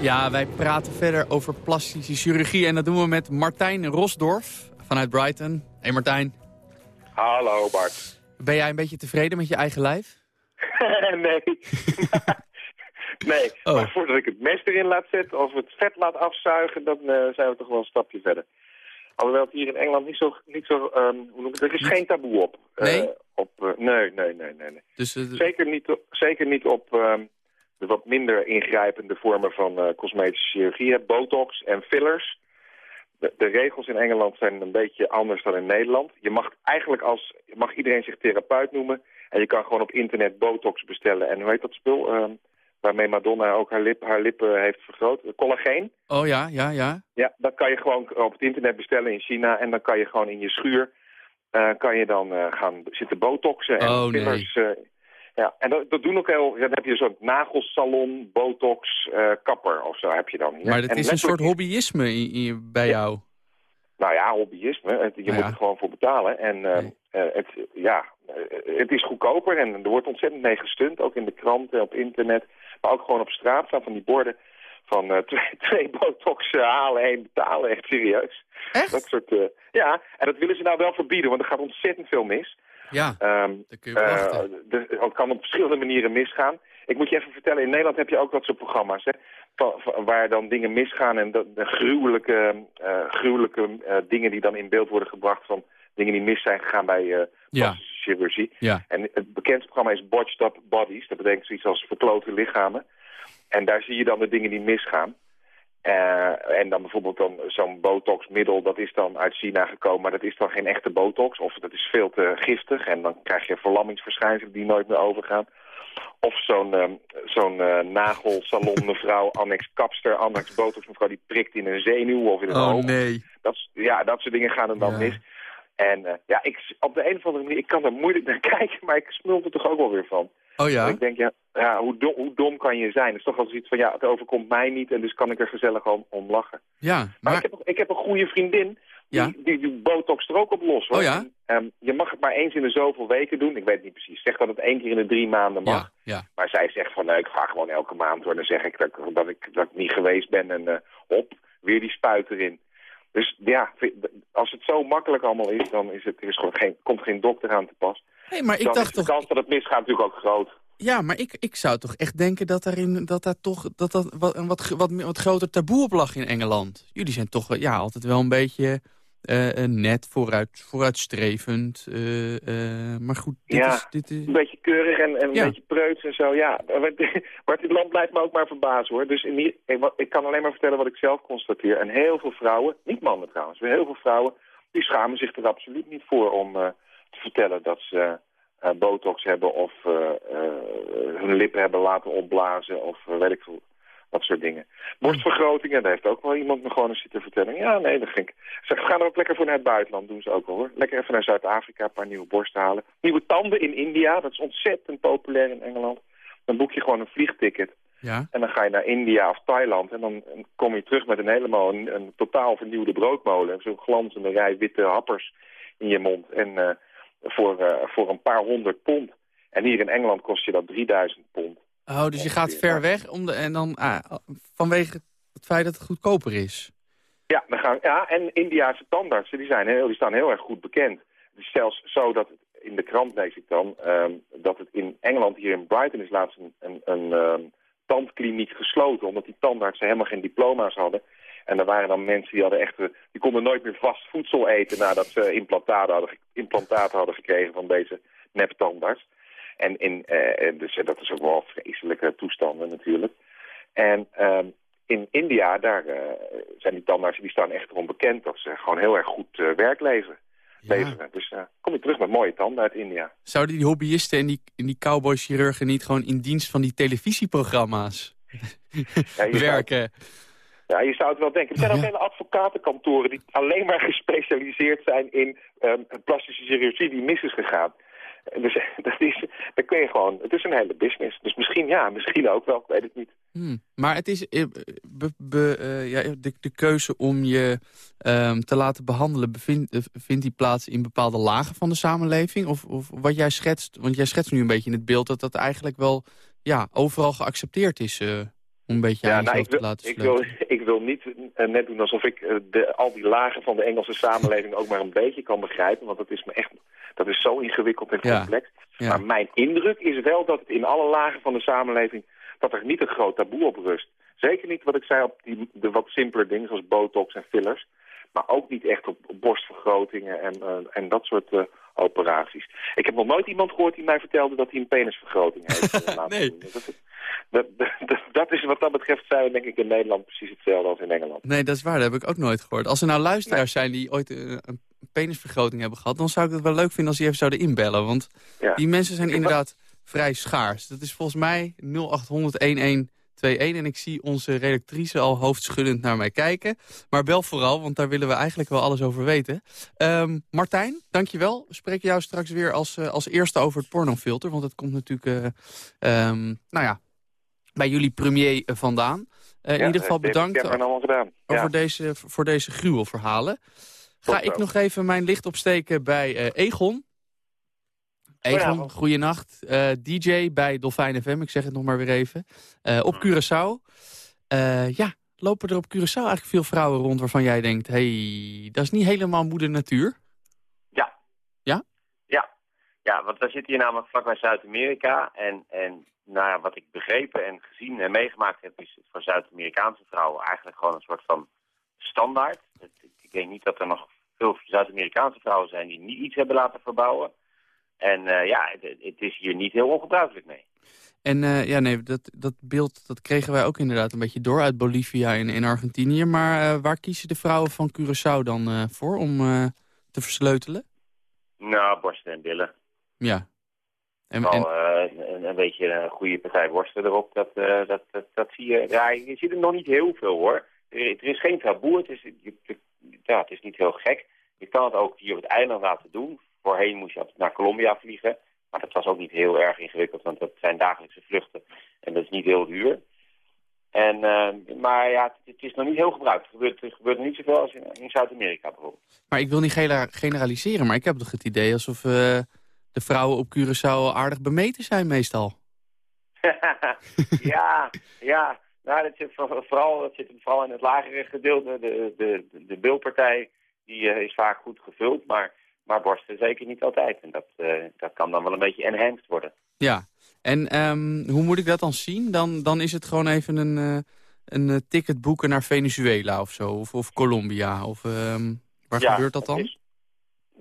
Speaker 6: Ja, wij praten verder over plastische chirurgie. En dat doen we met Martijn Rosdorf vanuit Brighton. Hey Martijn,
Speaker 9: Hallo Bart.
Speaker 6: ben jij een beetje tevreden met je eigen lijf?
Speaker 9: nee. nee,
Speaker 6: Oh.
Speaker 9: maar voordat ik het mes erin laat zetten of het vet laat afzuigen, dan eh, zijn we toch wel een stapje verder. Alhoewel het hier in Engeland niet zo, niet zo ehm, hoe noem ik het, er is geen taboe op. Eh,
Speaker 6: Nee?
Speaker 9: op eh, nee, nee, nee, nee. nee.
Speaker 6: Dus, eh,
Speaker 9: Zeker niet, op- zeker niet op de wat minder ingrijpende vormen van cosmetische chirurgie. Botox en fillers. De, de regels in Engeland zijn een beetje anders dan in Nederland. Je mag eigenlijk als, mag iedereen zich therapeut noemen. En je kan gewoon op internet botox bestellen. En hoe heet dat spul? ehm, waarmee Madonna ook haar, lip, haar lippen heeft vergroot. Collageen.
Speaker 6: Oh ja, ja, ja.
Speaker 9: Ja, dat kan je gewoon op het internet bestellen in China. En dan kan je gewoon in je schuur eh, kan je dan eh, gaan zitten botoxen en
Speaker 6: Oh, nee.
Speaker 9: fillers. eh, ja, en dat, dat doen ook heel... Dan heb je zo'n nagelsalon, botox, kapper of zo heb je dan.
Speaker 6: Maar dat
Speaker 9: En
Speaker 6: is een soort hobbyisme in- in- bij jou.
Speaker 9: Nou ja, hobbyisme. Het- Je
Speaker 6: Nou
Speaker 9: moet er gewoon voor betalen. En eh, eh, het, ja, eh, het is goedkoper en er wordt ontzettend mee gestund. Ook in de kranten, op internet. Maar ook gewoon op straat staan van die borden van twee, twee botox halen, één betalen. Echt serieus.
Speaker 6: Echt?
Speaker 9: Dat soort, ja, en dat willen ze nou wel verbieden, want er gaat ontzettend veel mis.
Speaker 6: Ja,
Speaker 9: Ehm,
Speaker 6: dat kun je verwachten.
Speaker 9: de- het kan op verschillende manieren misgaan. Ik moet je even vertellen, in Nederland heb je ook dat soort programma's... Hè, waar dan dingen misgaan en de, de gruwelijke, eh, gruwelijke eh, dingen die dan in beeld worden gebracht... van dingen die mis zijn gegaan bij
Speaker 6: Ja.
Speaker 9: plastische chirurgie.
Speaker 6: Ja.
Speaker 9: En het bekendste programma is Botched Up Bodies. Dat betekent zoiets als verklote lichamen. En daar zie je dan de dingen die misgaan. En dan bijvoorbeeld dan zo'n botoxmiddel, dat is dan uit China gekomen, maar dat is dan geen echte botox. Of dat is veel te giftig en dan krijg je verlammingsverschijnselen die nooit meer overgaan. Of zo'n ehm, zo'n eh, nagelsalon mevrouw, annex kapster, annex botox mevrouw, die prikt in een zenuw of in een
Speaker 6: Oh
Speaker 9: oog.
Speaker 6: nee.
Speaker 9: Dat, ja, dat soort dingen gaan er dan
Speaker 6: Ja.
Speaker 9: mis. En eh, ja, ik, op de een of andere manier, ik kan er moeilijk naar kijken, maar ik smult er toch ook wel weer van.
Speaker 6: Oh ja?
Speaker 9: Want Ik denk, ja, ja hoe, dom, hoe dom kan je zijn? Het is toch wel zoiets van, ja, het overkomt mij niet en dus kan ik er gezellig om, om lachen.
Speaker 6: Ja,
Speaker 9: Maar,
Speaker 6: maar...
Speaker 9: ik, heb, ik heb een goede vriendin, die,
Speaker 6: Ja?
Speaker 9: die, die botox er ook op los. hoor.
Speaker 6: Oh ja?
Speaker 9: En, ehm, je mag het maar eens in de zoveel weken doen. Ik weet niet precies. Zeg dat het één keer in de drie maanden mag.
Speaker 6: Ja, ja.
Speaker 9: Maar zij zegt van, nee, ik ga gewoon elke maand door. Dan zeg ik dat, ik- dat, ik, dat ik niet geweest ben en eh hop, weer die spuit erin. Dus ja, als het zo makkelijk allemaal is, dan is het, is gewoon geen, komt geen dokter aan te pas.
Speaker 6: Hey, maar ik
Speaker 9: dan
Speaker 6: dacht
Speaker 9: is de
Speaker 6: toch...
Speaker 9: kans dat het misgaat natuurlijk ook groot.
Speaker 6: Ja, maar ik, ik zou toch echt denken dat daarin dat daar toch dat dat wat, een wat, wat, wat groter taboe op lag in Engeland. Jullie zijn toch ja, altijd wel een beetje uh, net, vooruit, vooruitstrevend. Uh, maar goed, dit
Speaker 9: ja,
Speaker 6: is... Dit is...
Speaker 9: een beetje keurig en, en een beetje preuts en zo. Ja, maar dit land blijft me ook maar verbazen hoor. Dus in die, ik, kan alleen maar vertellen wat ik zelf constateer. En heel veel vrouwen, niet mannen trouwens, maar heel veel vrouwen... die schamen zich er absoluut niet voor om eh, te vertellen dat ze eh, botox hebben... of eh, eh, hun lippen hebben laten opblazen of eh, weet ik veel. Dat soort dingen. Borstvergrotingen, daar heeft ook wel iemand me gewoon eens zitten vertellen. Ja, nee, dat ging ik. Ze gaan er ook lekker voor naar het buitenland, doen ze ook wel hoor. Lekker even naar Zuid-Afrika, een paar nieuwe borsten halen. Nieuwe tanden in India, dat is ontzettend populair in Engeland. Dan boek je gewoon een vliegticket.
Speaker 6: Ja.
Speaker 9: En dan ga je naar India of Thailand. En dan kom je terug met een helemaal een, een totaal vernieuwde broodmolen. Zo'n glanzende rij witte happers in je mond. En eh, voor, eh, voor een paar honderd pond. En hier in Engeland kost je dat 3000 pond.
Speaker 6: Oh, dus je gaat ver weg om de, en dan ah, vanwege het feit dat het goedkoper is.
Speaker 9: Ja, dan gaan, ja, en Indiase tandartsen die, zijn heel, die staan heel erg goed bekend. Het is zelfs zo dat in de krant lees ik dan... ehm, dat het in Engeland, hier in Brighton, is laatst een, een, ehm, tandkliniek gesloten... omdat die tandartsen helemaal geen diploma's hadden. En er waren dan mensen die hadden echt... eh, die konden nooit meer vast voedsel eten... nadat ze implantaten hadden, implantaten hadden gekregen van deze neptandarts. En in, eh, en dus, eh, dat is ook wel vreselijke toestanden natuurlijk. En ehm, in India, daar eh, zijn die tandartsen, die staan echt erom bekend dat ze gewoon heel erg goed eh, werk leveren. leveren. Dus eh, kom je terug met mooie tanden uit India.
Speaker 6: Zouden die hobbyisten en die, en die cowboy-chirurgen niet gewoon in dienst van die televisieprogramma's
Speaker 9: Ja, zou-
Speaker 6: werken?
Speaker 9: Ja, je zou het wel denken. Er zijn ook hele advocatenkantoren die alleen maar gespecialiseerd zijn in ehm, plastische chirurgie die mis is gegaan. Dus dat is, dan kun je gewoon, het is een hele business. Dus misschien ja, misschien ook wel, ik weet het niet.
Speaker 6: Hmm. Maar het is eh, eh, ja, de, de keuze om je ehm, te laten behandelen... Bevindt, eh, vindt die plaats in bepaalde lagen van de samenleving? Of, of wat jij schetst, want jij schetst nu een beetje in het beeld... dat dat eigenlijk wel ja, overal geaccepteerd is... om een beetje aan
Speaker 9: Ja, nou, ik, wil,
Speaker 6: te laten
Speaker 9: ik, wil,
Speaker 6: sleutelen.
Speaker 9: ik wil niet eh, net doen alsof ik eh, de, al die lagen van de Engelse samenleving ook maar een beetje kan begrijpen. Want dat is me echt, dat is zo ingewikkeld en complex.
Speaker 6: Ja.
Speaker 9: Maar mijn indruk is wel dat het in alle lagen van de samenleving, dat er niet een groot taboe op rust. Zeker niet wat ik zei op die, de wat simpeler dingen zoals botox en fillers. Maar ook niet echt op, op borstvergrotingen en, eh, en dat soort operaties. Ik heb nog nooit iemand gehoord die mij vertelde dat hij een penisvergroting heeft eh,
Speaker 6: Nee.
Speaker 9: Dat, dat, dat, dat is wat dat betreft zijn we denk ik in Nederland precies hetzelfde als in Engeland.
Speaker 6: Nee, dat is waar. Dat heb ik ook nooit gehoord. Als er nou luisteraars zijn die ooit eh, een penisvergroting hebben gehad... dan zou ik het wel leuk vinden als die even zouden inbellen. Want
Speaker 9: Ja.
Speaker 6: die mensen zijn inderdaad vrij schaars. Dat is volgens mij 0800-1121. En ik zie onze redactrice al hoofdschuddend naar mij kijken. Maar bel vooral, want daar willen we eigenlijk wel alles over weten. Ehm, Martijn, dankjewel. We spreken jou straks weer als, eh, als eerste over het pornofilter. Want het komt natuurlijk, eh, ehm, nou ja, bij jullie premier eh, vandaan. In ieder geval bedankt over
Speaker 9: Ja.
Speaker 6: deze, voor deze gruwelverhalen. Ga ik nog even mijn licht opsteken bij Egon. Egon, goeienacht. Eh DJ bij Dolfijn FM, ik zeg het nog maar weer even. Eh, op Curaçao. Eh, ja, lopen er op Curaçao eigenlijk veel vrouwen rond waarvan jij denkt... hey, dat is niet helemaal moeder natuur?
Speaker 10: Ja.
Speaker 6: Ja?
Speaker 10: Ja. Ja, want we zitten hier namelijk vlakbij Zuid-Amerika. En, en nou ja, wat ik begrepen en gezien en meegemaakt heb... is het voor Zuid-Amerikaanse vrouwen eigenlijk gewoon een soort van standaard. Ik denk niet dat er nog veel Zuid-Amerikaanse vrouwen zijn... die niet iets hebben laten verbouwen. En eh, ja, het, het is hier niet heel ongebruikelijk mee.
Speaker 6: En eh, ja, nee, dat, dat beeld dat kregen wij ook inderdaad een beetje door uit Bolivia en, en Argentinië. Maar eh, waar kiezen de vrouwen van Curaçao dan voor om te versleutelen?
Speaker 10: Nou, borsten en billen.
Speaker 6: Ja. En, en,
Speaker 10: een, een beetje een goede partij worsten erop, dat, dat, dat, dat zie je. Ja, je ziet er nog niet heel veel hoor. Er, er is geen taboe, het is, ja, het is niet heel gek. Je kan het ook hier op het eiland laten doen. Voorheen moest je naar Colombia vliegen. Maar dat was ook niet heel erg ingewikkeld, want dat zijn dagelijkse vluchten. En dat is niet heel duur. En, eh, maar ja, het, het is nog niet heel gebruikt. Er gebeurt, er gebeurt niet zoveel als in, in Zuid-Amerika bijvoorbeeld.
Speaker 6: maar ik wil niet generaliseren, maar ik heb toch het idee alsof eh, de vrouwen op Curaçao aardig bemeten zijn meestal.
Speaker 10: ja, ja. Nou, dat zit vooral, dat zit vooral in het lagere gedeelte. De, de, de bilpartij die, is vaak goed gevuld, maar, maar borsten zeker niet altijd. En dat, dat kan dan wel een beetje enhanced worden.
Speaker 14: Ja, en ehm, hoe moet ik dat dan zien? Dan, dan is het gewoon even een, een ticket boeken naar Venezuela of zo, of, of Colombia. Of, ehm, waar gebeurt dat dan?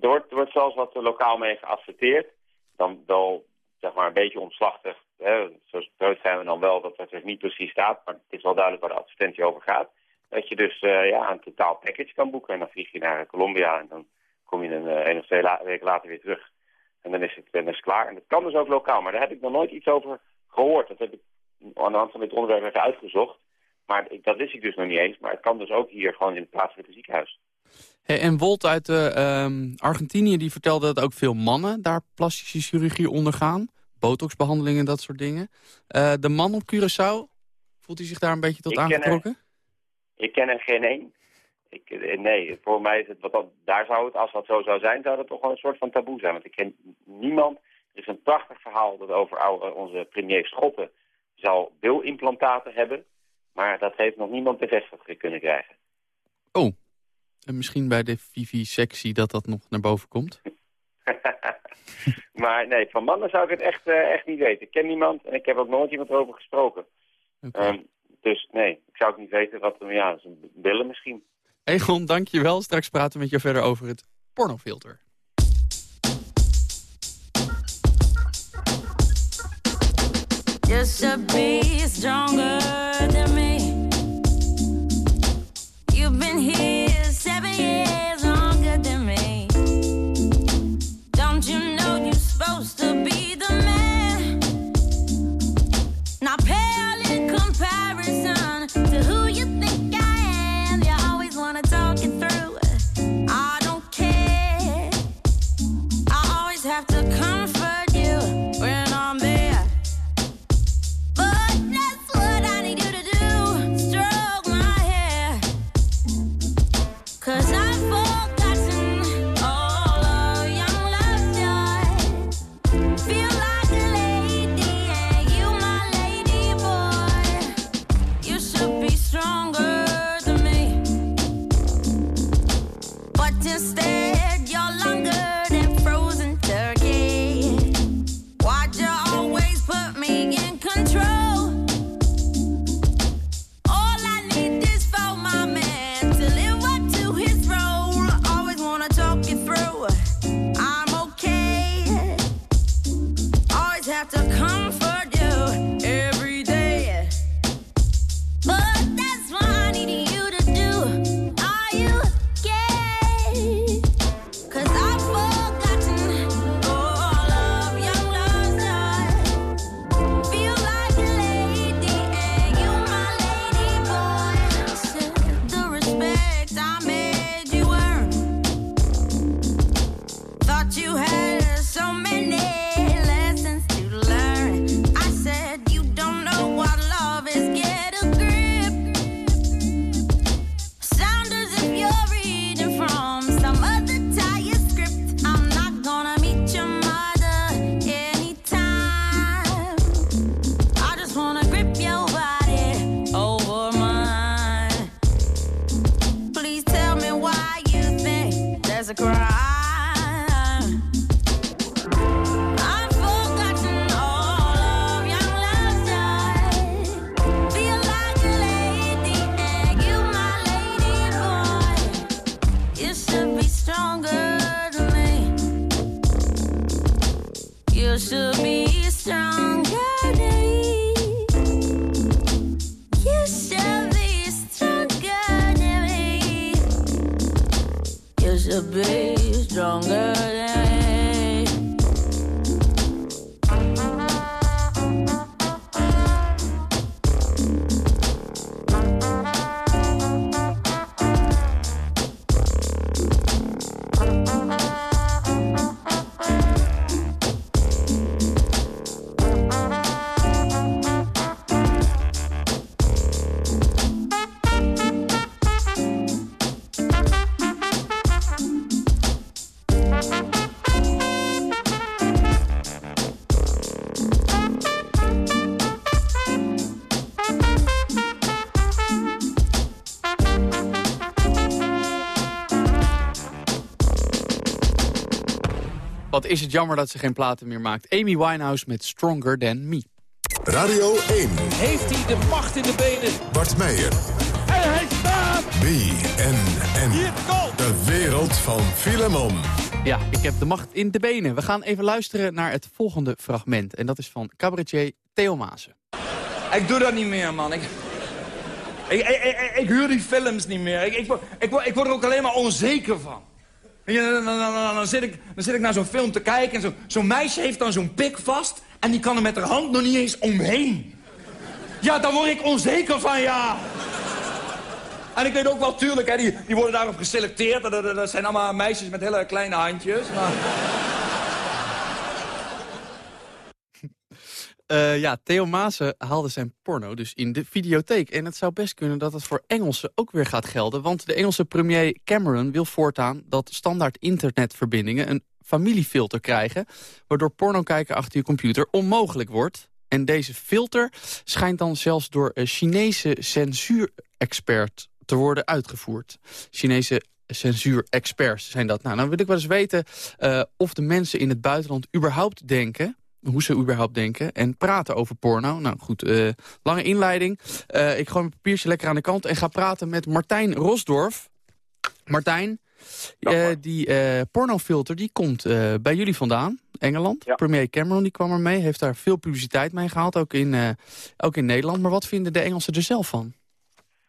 Speaker 10: Er wordt, wordt zelfs wat lokaal mee geadverteerd. Dan wel zeg maar een beetje omslachtig. Hè. Zo groot zijn we dan wel dat het er niet precies staat. Maar het is wel duidelijk waar de advertentie over gaat. Dat je dus uh, ja, een totaal package kan boeken. En dan vlieg je naar Colombia en dan kom je een, een of twee weken later weer terug. En dan is, het, dan is het klaar. En dat kan dus ook lokaal. Maar daar heb ik nog nooit iets over gehoord. Dat heb ik aan de hand van dit onderwerp even uitgezocht. Maar dat wist ik dus nog niet eens. Maar het kan dus ook hier gewoon in het plaatselijke ziekenhuis.
Speaker 14: Hey, en Wolt uit uh, Argentinië die vertelde dat ook veel mannen daar plastische chirurgie ondergaan. Botoxbehandelingen en dat soort dingen. Uh, de man op Curaçao, voelt hij zich daar een beetje tot ik aangetrokken?
Speaker 10: er, ik ken er geen één. Ik, eh, nee, voor mij is het, wat daar zou het, als dat zo zou zijn, zou dat toch wel een soort van taboe zijn. Want ik ken niemand. Er is een prachtig verhaal dat over oude, onze premier Schotten zal bilimplantaten hebben. Maar dat heeft nog niemand bevestigd kunnen krijgen.
Speaker 14: Oh, en misschien bij de Vivi-sectie dat dat nog naar boven komt?
Speaker 10: maar nee, van mannen zou ik het echt, uh, echt niet weten. Ik ken niemand en ik heb ook nooit iemand erover gesproken. Okay. Um, dus nee, ik zou ook niet weten wat... Ja, zijn billen misschien.
Speaker 14: Egon, dankjewel. Straks praten we met je verder over het pornofilter. Just to be stronger than me You've been here seven years longer than me Don't you know you're supposed to be the man Not pale in comparison You should be stronger is
Speaker 6: het jammer dat ze geen platen meer maakt. Amy Winehouse met Stronger Than Me.
Speaker 2: Radio 1.
Speaker 15: Heeft hij de macht in de benen?
Speaker 2: Bart Meijer.
Speaker 15: En hij staat!
Speaker 2: BNN. De wereld van Filemon.
Speaker 6: Ja, ik heb de macht in de benen. We gaan even luisteren naar het volgende fragment. En dat is van cabaretier Theo Maassen.
Speaker 16: Ik doe dat niet meer, man. Ik, ik, ik, ik, ik huur die films niet meer. Ik, ik, word- ik, word- ik word er ook alleen maar onzeker van. Dan, dan, zit, ik, dan zit ik naar zo'n film te kijken en zo- zo'n meisje heeft dan zo'n pik vast... en die kan er met haar hand nog niet eens omheen. Ja, daar word ik onzeker van, ja. En ik weet ook wel, tuurlijk, hè, die, die worden daarop geselecteerd. Dat, dat, dat zijn allemaal meisjes met hele kleine handjes. Maar...
Speaker 6: Eh, ja, Theo Maassen haalde zijn porno dus in de videotheek. En het zou best kunnen dat het voor Engelsen ook weer gaat gelden. Want de Engelse premier Cameron wil voortaan dat standaard internetverbindingen een familiefilter krijgen. Waardoor porno kijken achter je computer onmogelijk wordt. En deze filter schijnt dan zelfs door een Chinese censuurexpert te worden uitgevoerd. Chinese censuurexperts zijn dat. Nou, dan wil ik wel eens weten eh, of de mensen in het buitenland überhaupt denken hoe ze überhaupt denken en praten over porno. Nou goed, eh, lange inleiding. Eh, ik gooi mijn papiertje lekker aan de kant en ga praten met Martijn Rosdorf. Martijn, eh, die pornofilter die komt bij jullie vandaan, Engeland. Premier Cameron die kwam ermee, heeft daar veel publiciteit mee gehaald, ook in, ook in Nederland. Maar wat vinden de Engelsen er zelf van?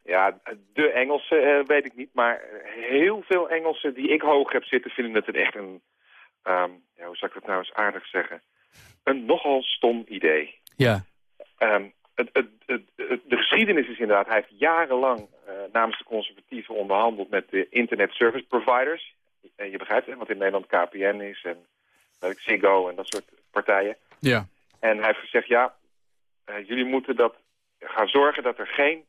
Speaker 9: Ja, de Engelsen weet ik niet, maar heel veel Engelsen die ik hoog heb zitten vinden het een echt een, ehm, ja, hoe zou ik dat nou eens aardig zeggen, een nogal stom idee.
Speaker 6: Ja.
Speaker 9: Ehm, het, het, de geschiedenis is inderdaad, hij heeft jarenlang eh, namens de conservatieven onderhandeld met de internet service providers. Eh, je begrijpt hè, wat in Nederland KPN is en Ziggo en dat soort partijen.
Speaker 6: Ja.
Speaker 9: En hij heeft gezegd, ja, eh, jullie moeten dat gaan zorgen dat er geen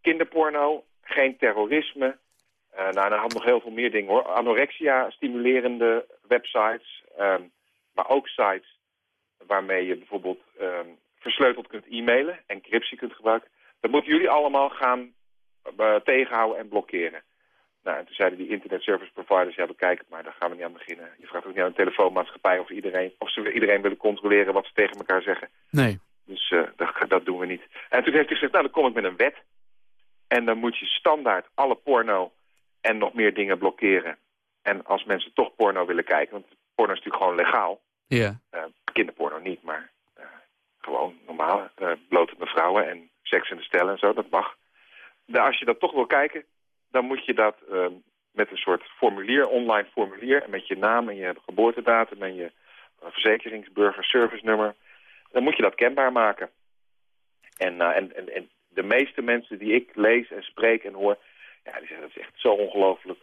Speaker 9: kinderporno, geen terrorisme... eh nou, dan had nog heel veel meer dingen hoor. Anorexia, stimulerende websites, ehm, maar ook sites waarmee je bijvoorbeeld ehm, versleuteld kunt e-mailen, encryptie kunt gebruiken. Dat moeten jullie allemaal gaan eh, tegenhouden en blokkeren. Nou, en toen zeiden die internet service providers, ja, bekijk het maar, daar gaan we niet aan beginnen. Je vraagt ook niet aan een telefoonmaatschappij of, iedereen, of ze iedereen willen controleren wat ze tegen elkaar zeggen.
Speaker 6: Nee.
Speaker 9: Dus eh, dat, dat doen we niet. En toen heeft hij gezegd, nou, dan kom ik met een wet. En dan moet je standaard alle porno en nog meer dingen blokkeren. En als mensen toch porno willen kijken, want porno is natuurlijk gewoon legaal.
Speaker 6: Ja.
Speaker 9: Eh, kinderporno niet, maar eh, gewoon normale eh blotende vrouwen en seks in de stellen en zo, dat mag. Nou, als je dat toch wil kijken, dan moet je dat met een soort formulier, online formulier, en met je naam en je geboortedatum en je uh, verzekeringsburgerservice nummer, dan moet je dat kenbaar maken. En, en, en, en de meeste mensen die ik lees en spreek en hoor, ja, die zeggen dat is echt zo ongelooflijk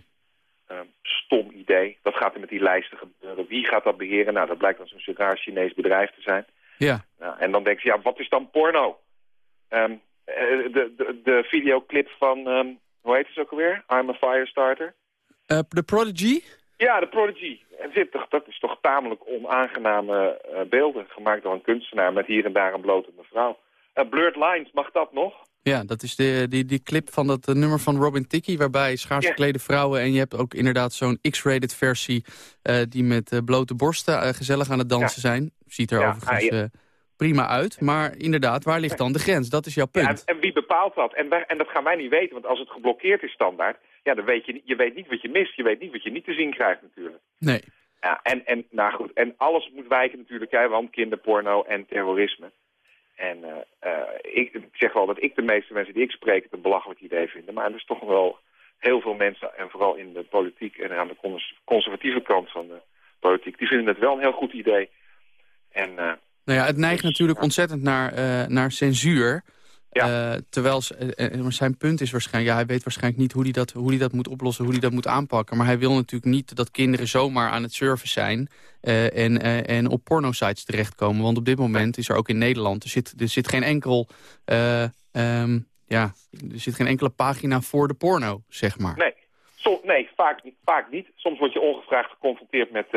Speaker 9: eh, stom idee. Wat gaat er met die lijsten gebeuren? Wie gaat dat beheren? Nou, dat blijkt dan zo'n raar Chinees bedrijf te zijn.
Speaker 6: Ja.
Speaker 9: Nou, en dan denk je, ja, wat is dan porno? Ehm, eh, de, de, de videoclip van, ehm, hoe heet het ook alweer? I'm a Firestarter.
Speaker 6: Eh, de Prodigy?
Speaker 9: Ja, de Prodigy. En zit toch, dat is toch tamelijk onaangename eh, beelden, gemaakt door een kunstenaar met hier en daar een blotende vrouw. Eh, Blurred Lines, mag dat nog?
Speaker 6: Ja, dat is de, die, die clip van dat eh, nummer van Robin Ticky... waarbij schaars geklede vrouwen... en je hebt ook inderdaad zo'n X-rated versie... eh, die met eh, blote borsten gezellig aan het dansen zijn. Ziet er
Speaker 9: Ja,
Speaker 6: overigens
Speaker 9: ah, ja.
Speaker 6: prima uit. Maar inderdaad, waar ligt dan de grens? Dat is jouw punt.
Speaker 9: en, en wie bepaalt dat? En, en dat gaan wij niet weten, want als het geblokkeerd is standaard... ja, dan weet je, niet- je weet niet wat je mist. Je weet niet wat je niet te zien krijgt natuurlijk.
Speaker 6: Nee.
Speaker 9: Ja, en, en, nou goed, en alles moet wijken natuurlijk, hè, want kinderporno en terrorisme. En eh, eh, ik, ik zeg wel dat ik de meeste mensen die ik spreek het een belachelijk idee vind. Maar er is toch wel heel veel mensen, en vooral in de politiek en aan de cons- conservatieve kant van de politiek, die vinden het wel een heel goed idee. En eh,
Speaker 6: Nou ja, het neigt natuurlijk ontzettend naar, naar censuur. Eh, terwijl eh, eh, zijn punt is waarschijnlijk... Ja, hij weet waarschijnlijk niet hoe hij dat, hoe hij dat moet oplossen... hoe hij dat moet aanpakken. Maar hij wil natuurlijk niet dat kinderen zomaar aan het surfen zijn... en, en op pornosites terechtkomen. Want op dit moment is er ook in Nederland... er zit, er zit geen enkel... eh, ehm, ja, er zit geen enkele pagina voor de porno, zeg maar.
Speaker 9: nee, Som- nee vaak, niet, vaak niet. Soms word je ongevraagd geconfronteerd met,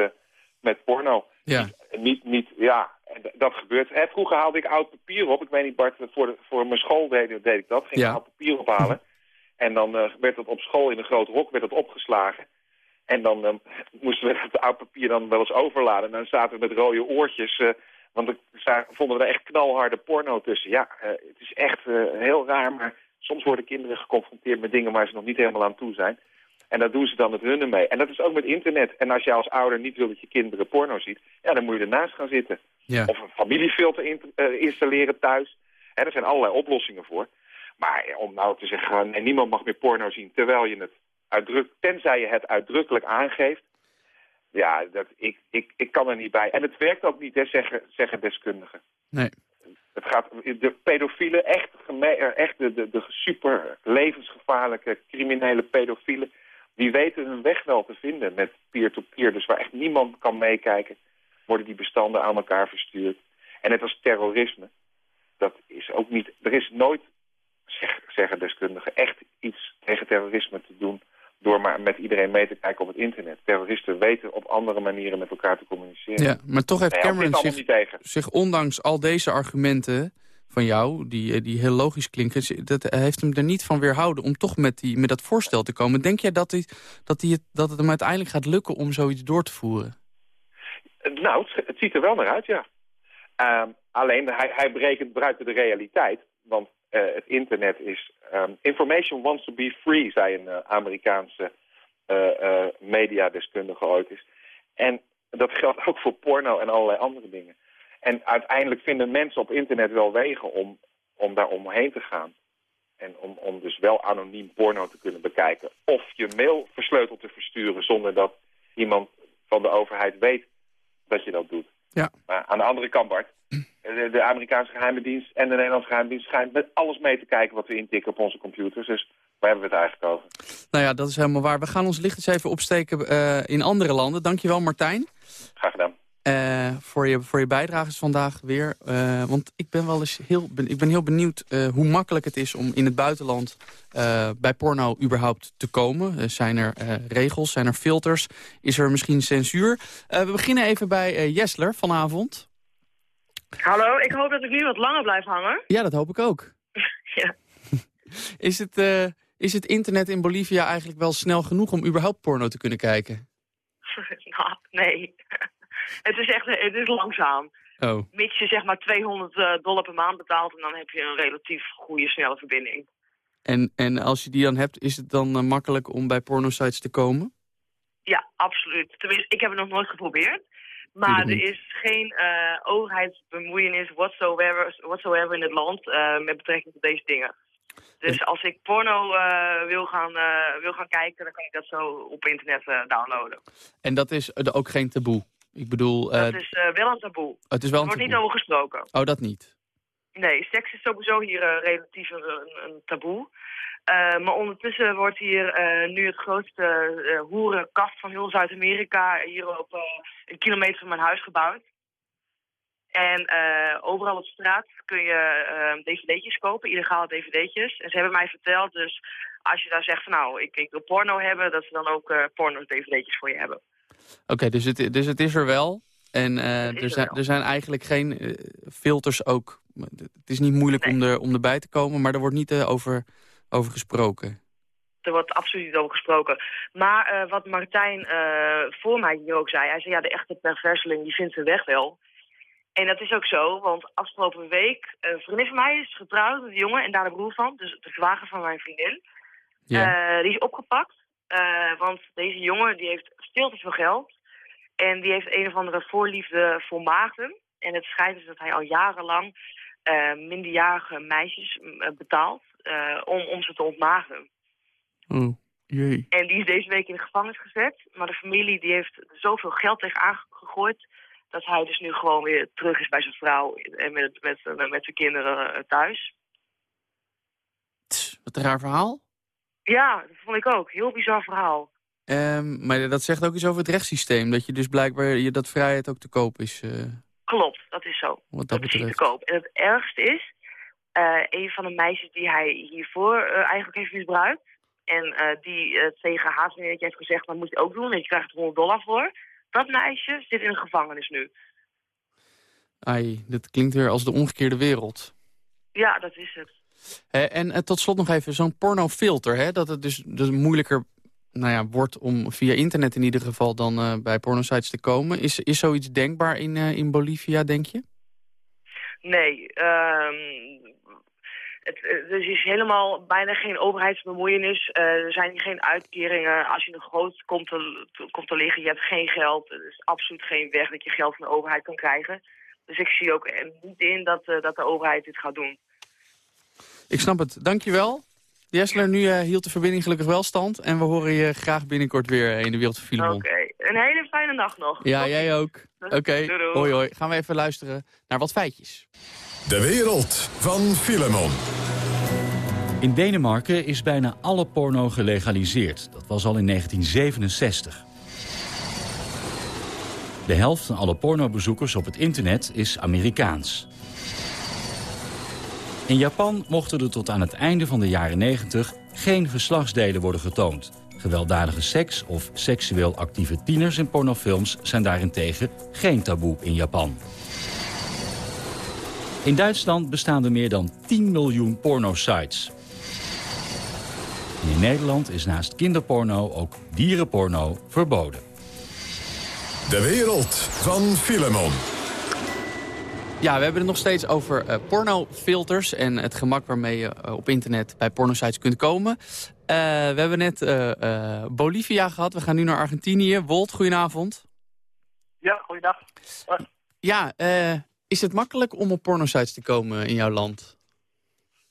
Speaker 9: met porno.
Speaker 6: Ja.
Speaker 9: Niet, niet, ja, en d- dat gebeurt. Hè, vroeger haalde ik oud papier op. Ik weet niet, Bart, voor, de, voor mijn school deed, deed ik dat. Ging
Speaker 6: Ja.
Speaker 9: ik oud papier ophalen. En dan eh, werd dat op school in een groot hok werd dat opgeslagen. En dan eh, moesten we het oud papier dan wel eens overladen. En dan zaten we met rode oortjes... eh, want za- vonden we er echt knalharde porno tussen. Ja, het is echt heel raar, maar soms worden kinderen geconfronteerd met dingen waar ze nog niet helemaal aan toe zijn. En daar doen ze dan het runnen mee. En dat is ook met internet. En als je als ouder niet wil dat je kinderen porno ziet, ja, dan moet je ernaast gaan zitten.
Speaker 6: Ja.
Speaker 9: Of een familiefilter in- eh, installeren thuis. Hè, er zijn allerlei oplossingen voor. Maar om nou te zeggen, nee, niemand mag meer porno zien, terwijl je het uitdruk, tenzij je het uitdrukkelijk aangeeft. Ja, dat, ik, ik, ik kan er niet bij. En het werkt ook niet, hè, zeggen, zeggen deskundigen.
Speaker 6: Nee.
Speaker 9: Het gaat, de pedofielen, echt, echt de, de, de super levensgevaarlijke criminele pedofielen, die weten hun weg wel te vinden met peer-to-peer. Dus waar echt niemand kan meekijken, worden die bestanden aan elkaar verstuurd. En net als terrorisme, dat is ook niet, er is nooit, zeg, zeggen deskundigen, echt iets tegen terrorisme te doen door maar met iedereen mee te kijken op het internet. Terroristen weten op andere manieren met elkaar te communiceren.
Speaker 6: Ja, maar toch heeft Cameron zich, zich ondanks al deze argumenten van jou, die, eh, die heel logisch klinken... dat heeft hem er niet van weerhouden om toch met, die, met dat voorstel te komen. Denk jij dat, hij, dat, hij het, dat het hem uiteindelijk gaat lukken om zoiets door te voeren?
Speaker 9: Nou, het, ziet er wel naar uit, ja. Ehm, alleen, hij, hij berekent buiten de realiteit. Want eh, het internet is... ehm, information wants to be free, zei een eh, Amerikaanse mediadeskundige ooit eens. En dat geldt ook voor porno en allerlei andere dingen. En uiteindelijk vinden mensen op internet wel wegen om, om daar omheen te gaan. En om, om dus wel anoniem porno te kunnen bekijken. Of je mail versleuteld te versturen zonder dat iemand van de overheid weet dat je dat doet.
Speaker 6: Ja.
Speaker 9: Maar aan de andere kant, Bart, de, de Amerikaanse geheime dienst en de Nederlandse geheime dienst schijnt met alles mee te kijken wat we intikken op onze computers. Dus waar hebben we het eigenlijk over?
Speaker 6: Nou ja, dat is helemaal waar. We gaan ons licht eens even opsteken eh, in andere landen. Dankjewel Martijn.
Speaker 9: Graag gedaan.
Speaker 6: Eh, voor, je, voor je bijdrages vandaag weer. Eh, want ik ben wel eens heel, ben, ik ben heel benieuwd eh, hoe makkelijk het is om in het buitenland bij porno überhaupt te komen. Zijn er regels, zijn er filters, is er misschien censuur? We beginnen even bij Jesler vanavond.
Speaker 7: Hallo, ik hoop dat ik nu wat langer blijf hangen.
Speaker 6: Ja, dat hoop ik ook.
Speaker 7: Ja.
Speaker 6: Is het, is het internet in Bolivia eigenlijk wel snel genoeg om überhaupt porno te kunnen kijken?
Speaker 7: nou, nee. Het is echt het is langzaam.
Speaker 6: Oh.
Speaker 7: Mits je zeg maar 200 eh, dollar per maand betaalt en dan heb je een relatief goede, snelle verbinding.
Speaker 6: En, en als je die dan hebt, is het dan eh, makkelijk om bij pornosites te komen?
Speaker 7: Ja, absoluut. Tenminste, ik heb het nog nooit geprobeerd. Maar er is geen eh, overheidsbemoeienis whatsoever, whatsoever in het land met betrekking tot deze dingen. Dus als ik porno wil, gaan, wil gaan kijken, dan kan ik dat zo op internet downloaden.
Speaker 6: En dat is eh, ook geen taboe? Ik bedoel, eh,
Speaker 7: dat is eh, wel een taboe.
Speaker 6: het is wel
Speaker 7: er wordt niet over gesproken.
Speaker 6: Oh, dat niet.
Speaker 7: Nee, seks is sowieso hier eh, relatief een, een, taboe. Maar ondertussen wordt hier nu het grootste eh hoerenkast van heel Zuid-Amerika hier op een kilometer van mijn huis gebouwd. En overal op straat kun je dvd'tjes kopen, illegale dvd'tjes. En ze hebben mij verteld, dus als je daar zegt van nou, ik, ik wil porno hebben, dat ze dan ook eh porno-dvd'tjes voor je hebben.
Speaker 6: Oké, dus, het, dus het is er wel. En eh, er,
Speaker 7: er
Speaker 6: zijn,
Speaker 7: wel.
Speaker 6: er zijn eigenlijk geen eh, filters ook. Het is niet moeilijk om, er, om erbij te komen, maar er wordt niet eh, over, over gesproken.
Speaker 7: Er wordt absoluut niet over gesproken. Maar wat Martijn voor mij hier ook zei, hij zei ja, de echte perverseling die vindt zijn weg wel. En dat is ook zo, want afgelopen week, een vriendin van mij is getrouwd met een jongen en daar de broer van, dus de zwager van mijn vriendin. Die is opgepakt, eh, want deze jongen die heeft veel te veel geld. En die heeft een of andere voorliefde voor maagden. En het schijnt dus dat hij al jarenlang eh, minderjarige meisjes eh, betaalt om, om ze te ontmaagden.
Speaker 6: Oh, jee.
Speaker 7: En die is deze week in de gevangenis gezet. Maar de familie die heeft er zoveel geld tegenaan gegooid... dat hij dus nu gewoon weer terug is bij zijn vrouw en met, met, met, zijn kinderen thuis.
Speaker 6: Wat een raar verhaal.
Speaker 7: Ja, dat vond ik ook. Heel bizar verhaal.
Speaker 6: Ehm, maar dat zegt ook iets over het rechtssysteem. Dat je dus blijkbaar je, dat vrijheid ook te koop is. eh,
Speaker 7: Klopt, dat is zo.
Speaker 6: wat dat
Speaker 7: dat is te
Speaker 6: betreft.
Speaker 7: koop. En het ergste is, eh, een van de meisjes die hij hiervoor eh, eigenlijk heeft misbruikt... en die tegen haar vriendinnetje heeft gezegd, dat moet je ook doen... en je krijgt er 100 dollar voor. Dat meisje zit in de gevangenis nu.
Speaker 6: Ai, dat klinkt weer als de omgekeerde wereld.
Speaker 7: Ja, dat is het.
Speaker 6: En eh, tot slot nog even zo'n pornofilter. Dat het dus, dus moeilijker nou ja, wordt om via internet in ieder geval dan uh, bij pornosites te komen. Is, is zoiets denkbaar in, uh, in Bolivia, denk je?
Speaker 7: Nee, um, het, er is helemaal bijna geen overheidsbemoeienis. Er zijn geen uitkeringen. Als je een groot komt te, komt te liggen, je hebt geen geld. Er is absoluut geen weg dat je geld van de overheid kan krijgen. Dus ik zie ook niet in dat, dat de overheid dit gaat doen.
Speaker 6: Ik snap het. Dankjewel. Jessler, nu uh, hield de verbinding gelukkig wel stand. En we horen je graag binnenkort weer in de Wereld van Filemon.
Speaker 7: Oké, okay. een hele fijne dag nog.
Speaker 6: Ja, jij ook. Oké, okay. hoi hoi. Gaan we even luisteren naar wat feitjes.
Speaker 2: De Wereld van Filemon.
Speaker 13: In Denemarken is bijna alle porno gelegaliseerd. Dat was al in 1967. De helft van alle pornobezoekers op het internet is Amerikaans. In Japan mochten er tot aan het einde van de jaren 90 geen geslachtsdelen worden getoond. Gewelddadige seks of seksueel actieve tieners in pornofilms zijn daarentegen geen taboe in Japan. In Duitsland bestaan er meer dan 10 miljoen pornosites. In Nederland is naast kinderporno ook dierenporno verboden.
Speaker 2: De wereld van Filemon.
Speaker 6: Ja, we hebben het nog steeds over uh, pornofilters en het gemak waarmee je uh, op internet bij pornosites kunt komen. Uh, we hebben net Bolivia gehad, we gaan nu naar Argentinië. Wolt, goedenavond.
Speaker 8: Ja, goeiedag.
Speaker 6: Ja, is het makkelijk om op pornosites te komen in jouw land?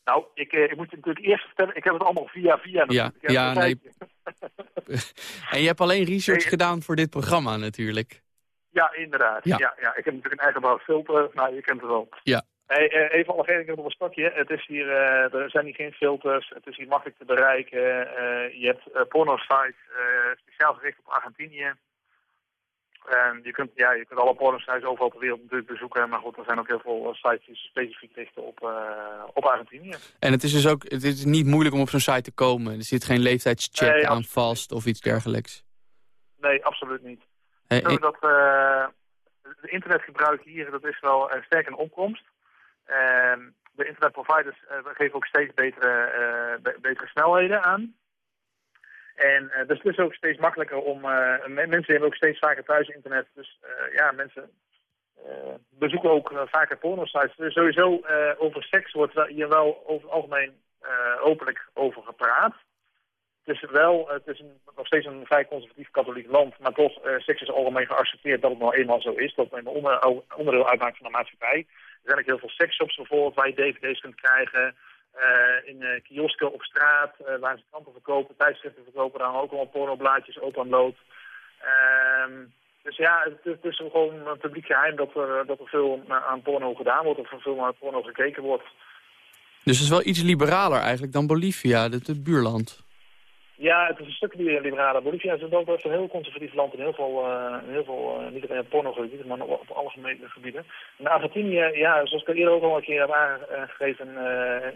Speaker 8: Nou, ik, ik moet je natuurlijk eerst vertellen, ik heb het allemaal via via.
Speaker 6: Ja, ja nee. en je hebt alleen research nee, gedaan voor dit programma natuurlijk.
Speaker 8: Ja, inderdaad. Ja. Ja, ja. Ik heb natuurlijk een eigen bouw filter, maar je kent het wel.
Speaker 6: Ja.
Speaker 8: Hey, uh, even alle geven op een stokje. Het is hier, uh, er zijn hier geen filters. Het is hier makkelijk te bereiken. Uh, je hebt porno-sites speciaal gericht op Argentinië. En je kunt, ja, je kunt alle porno-sites overal ter wereld natuurlijk bezoeken. Maar goed, er zijn ook heel veel sites die specifiek richten op, op Argentinië.
Speaker 6: En het is dus ook het is niet moeilijk om op zo'n site te komen. Er zit geen leeftijdscheck nee, aan vast of iets dergelijks.
Speaker 8: Nee, absoluut niet. Hey, hey. dat uh, de internetgebruik hier dat is wel uh, sterk in opkomst. Uh, de internetproviders uh, geven ook steeds betere, be betere snelheden aan. En dus het is ook steeds makkelijker om... mensen hebben ook steeds vaker thuis internet. Dus ja, mensen bezoeken ook vaker pornosites. Dus sowieso over seks wordt hier wel over het algemeen openlijk over gepraat. Het is wel, het is nog steeds een vrij conservatief katholiek land, maar toch, uh, seks is algemeen geaccepteerd dat het nou eenmaal zo is. Dat het een onder, onderdeel uitmaakt van de maatschappij. Er zijn ook heel veel seksshops bijvoorbeeld waar je dvd's kunt krijgen. Uh, in uh, kiosken op straat, waar ze kranten verkopen, tijdschriften verkopen, dan ook allemaal pornoblaadjes, ook aan lood. Dus ja, het, is gewoon een publiek geheim dat er, dat er veel aan porno gedaan wordt, of er veel naar porno gekeken wordt.
Speaker 6: Dus het is wel iets liberaler eigenlijk dan Bolivia, het, het buurland.
Speaker 8: Ja, het is een stuk liberaler. Bolivia is ook best een heel conservatief land in heel veel, uh, heel veel uh, niet alleen pornogebieden, maar op, op algemene gebieden. En Argentinië, ja, zoals ik eerder ook al een keer heb aangegeven in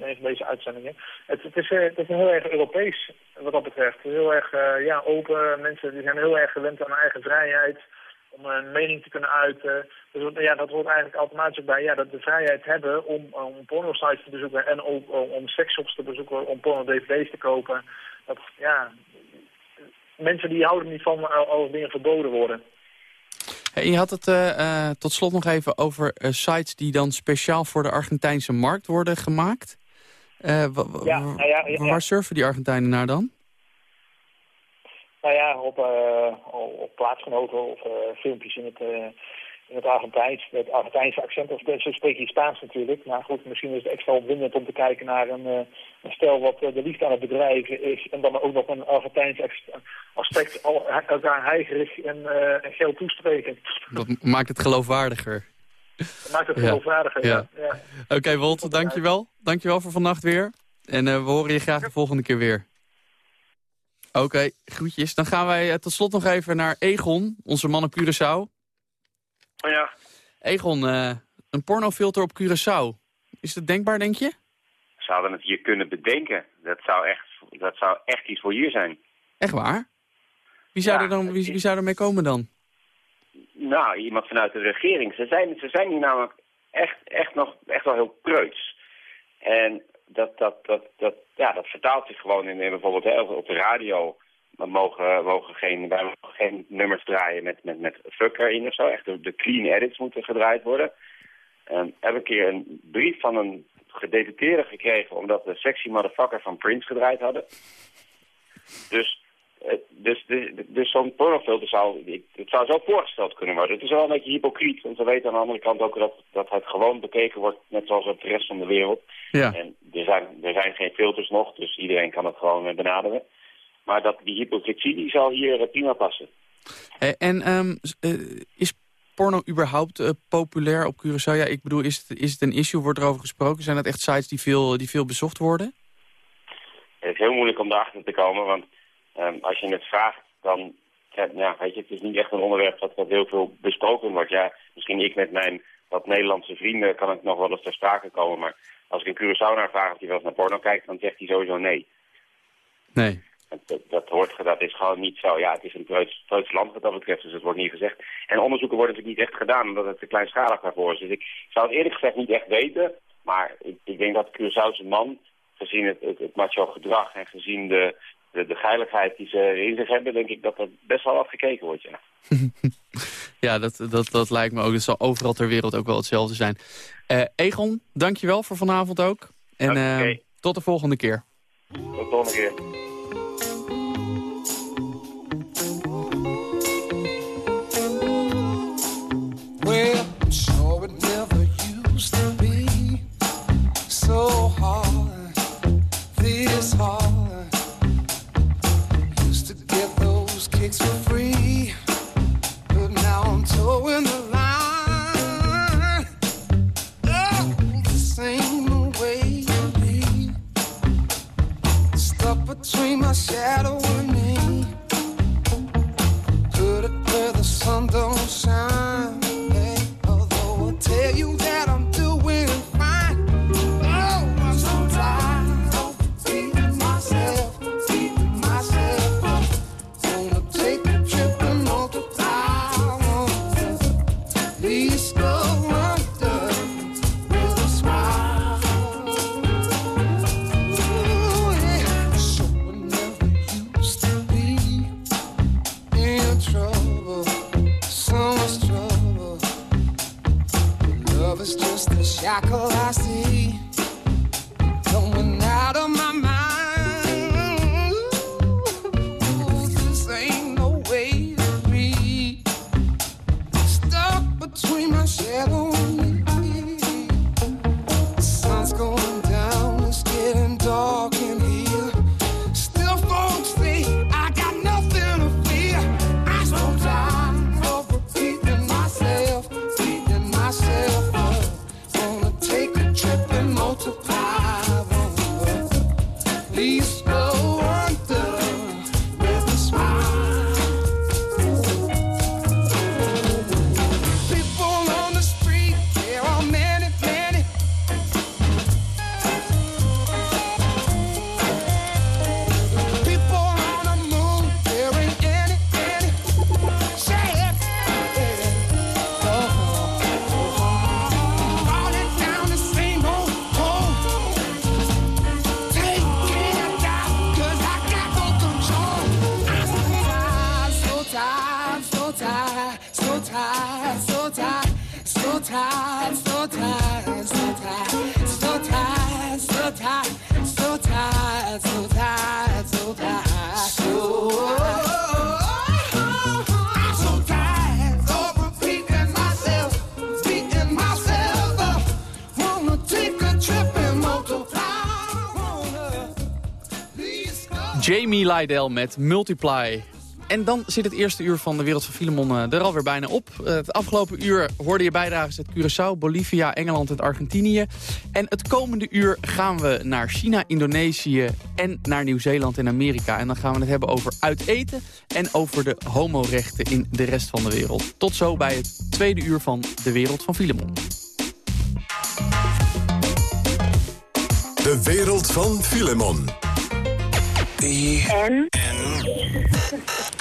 Speaker 8: een van deze uitzendingen, het, het, is, het is heel erg Europees wat dat betreft. Heel erg ja, open, mensen die zijn heel erg gewend aan eigen vrijheid, om een mening te kunnen uiten. Dus ja, dat hoort eigenlijk automatisch bij ja, dat de vrijheid hebben om, om pornosites te bezoeken en ook om, om seksshops te bezoeken, om porno-dvd's te kopen dat, ja, mensen die houden niet van als dingen verboden worden.
Speaker 6: Hey, je had het uh, uh, tot slot nog even over uh, sites die dan speciaal voor de Argentijnse markt worden gemaakt. Ja, nou ja, ja, waar surfen die Argentijnen naar dan?
Speaker 8: Nou ja, op, op plaatsgenoten of filmpjes in het in het Argentijns, het Argentijnse accent, of zo spreek je Spaans natuurlijk. Maar goed, misschien is het extra opwindend om te kijken naar een, een stel wat uh, de liefde aan het bedrijven is. En dan ook nog een Argentijns aspect, al, elkaar heigerig en, uh, en geld toespreken.
Speaker 6: Dat maakt het geloofwaardiger.
Speaker 8: Dat maakt het geloofwaardiger, ja. ja. ja.
Speaker 6: Oké, okay, Wolt, dankjewel. Dankjewel voor vannacht weer. En we horen je graag de volgende keer weer. Oké, okay, groetjes. Dan gaan wij tot slot nog even naar Egon, onze man op Curaçao.
Speaker 10: Oh ja.
Speaker 6: Egon, uh, een pornofilter op Curaçao. Is dat denkbaar, denk je?
Speaker 10: Zouden het hier kunnen bedenken. Dat zou echt, dat zou echt iets voor hier zijn.
Speaker 6: Echt waar? Wie zou, er dan, wie, wie zou er mee komen dan?
Speaker 10: Nou, iemand vanuit de regering. Ze zijn, ze zijn hier namelijk echt, echt, nog, echt wel heel preuts. En dat, dat, dat, dat, ja, dat vertaalt zich gewoon in, bijvoorbeeld hè, op de radio
Speaker 17: we mogen, mogen geen, wij mogen geen nummers draaien met, met, met fuck erin of zo. Echt de, de clean edits moeten gedraaid worden. Um, heb een keer een brief van een gedeputeerde gekregen... omdat we Sexy Motherfucker van Prince gedraaid hadden. Dus, eh, dus, dus, dus zo'n pornofilter zou, het zou zo voorgesteld kunnen worden. Het is wel een beetje hypocriet, want we weten aan de andere kant ook dat, dat het gewoon bekeken wordt... net zoals op de rest van de wereld.
Speaker 6: Ja.
Speaker 17: En er zijn, er zijn geen filters nog, dus iedereen kan het gewoon eh, benaderen. Maar dat, die hypocrisie die zal hier eh, prima passen.
Speaker 6: En ehm, eh, is porno überhaupt eh, populair op Curaçao? Ja, ik bedoel, is het, is het een issue? Wordt er over gesproken? Zijn dat echt sites die veel, die veel bezocht worden?
Speaker 17: Het is heel moeilijk om daarachter te komen, want ehm, als je het vraagt, dan... Ja, ja, weet je, het is niet echt een onderwerp dat, dat heel veel besproken wordt. Ja, misschien ik met mijn wat Nederlandse vrienden kan het nog wel eens ter sprake komen, maar als ik een Curaçao naar vraag of hij wel eens naar porno kijkt, dan zegt hij sowieso nee.
Speaker 6: Nee.
Speaker 17: Dat, dat, dat hoort, dat is gewoon niet zo. Ja, het is een preuts, land wat dat betreft, dus het wordt niet gezegd. En onderzoeken worden natuurlijk niet echt gedaan, omdat het te kleinschalig daarvoor is. Dus ik zou het eerlijk gezegd niet echt weten, maar ik, ik denk dat de Curaçaose man, gezien het, het, het macho gedrag en gezien de, de, de geiligheid die ze in zich hebben, denk ik dat er best wel afgekeken wordt, ja.
Speaker 6: Ja, dat, dat, dat lijkt me ook. Dat zal overal ter wereld ook wel hetzelfde zijn. Eh Egon, dankjewel voor vanavond ook. En
Speaker 17: Oké.
Speaker 6: eh, tot de volgende keer.
Speaker 17: Tot de volgende keer.
Speaker 6: Lydell met Multiply. En dan zit het eerste uur van de Wereld van Filemon eh, er alweer bijna op. Eh, het afgelopen uur hoorde je bijdrages uit Curaçao, Bolivia, Engeland en Argentinië. En het komende uur gaan we naar China, Indonesië en naar Nieuw-Zeeland en Amerika. En dan gaan we het hebben over uiteten en over de homorechten in de rest van de wereld. Tot zo bij het tweede uur van de Wereld van Filemon.
Speaker 2: De wereld van Filemon.
Speaker 18: E N. N.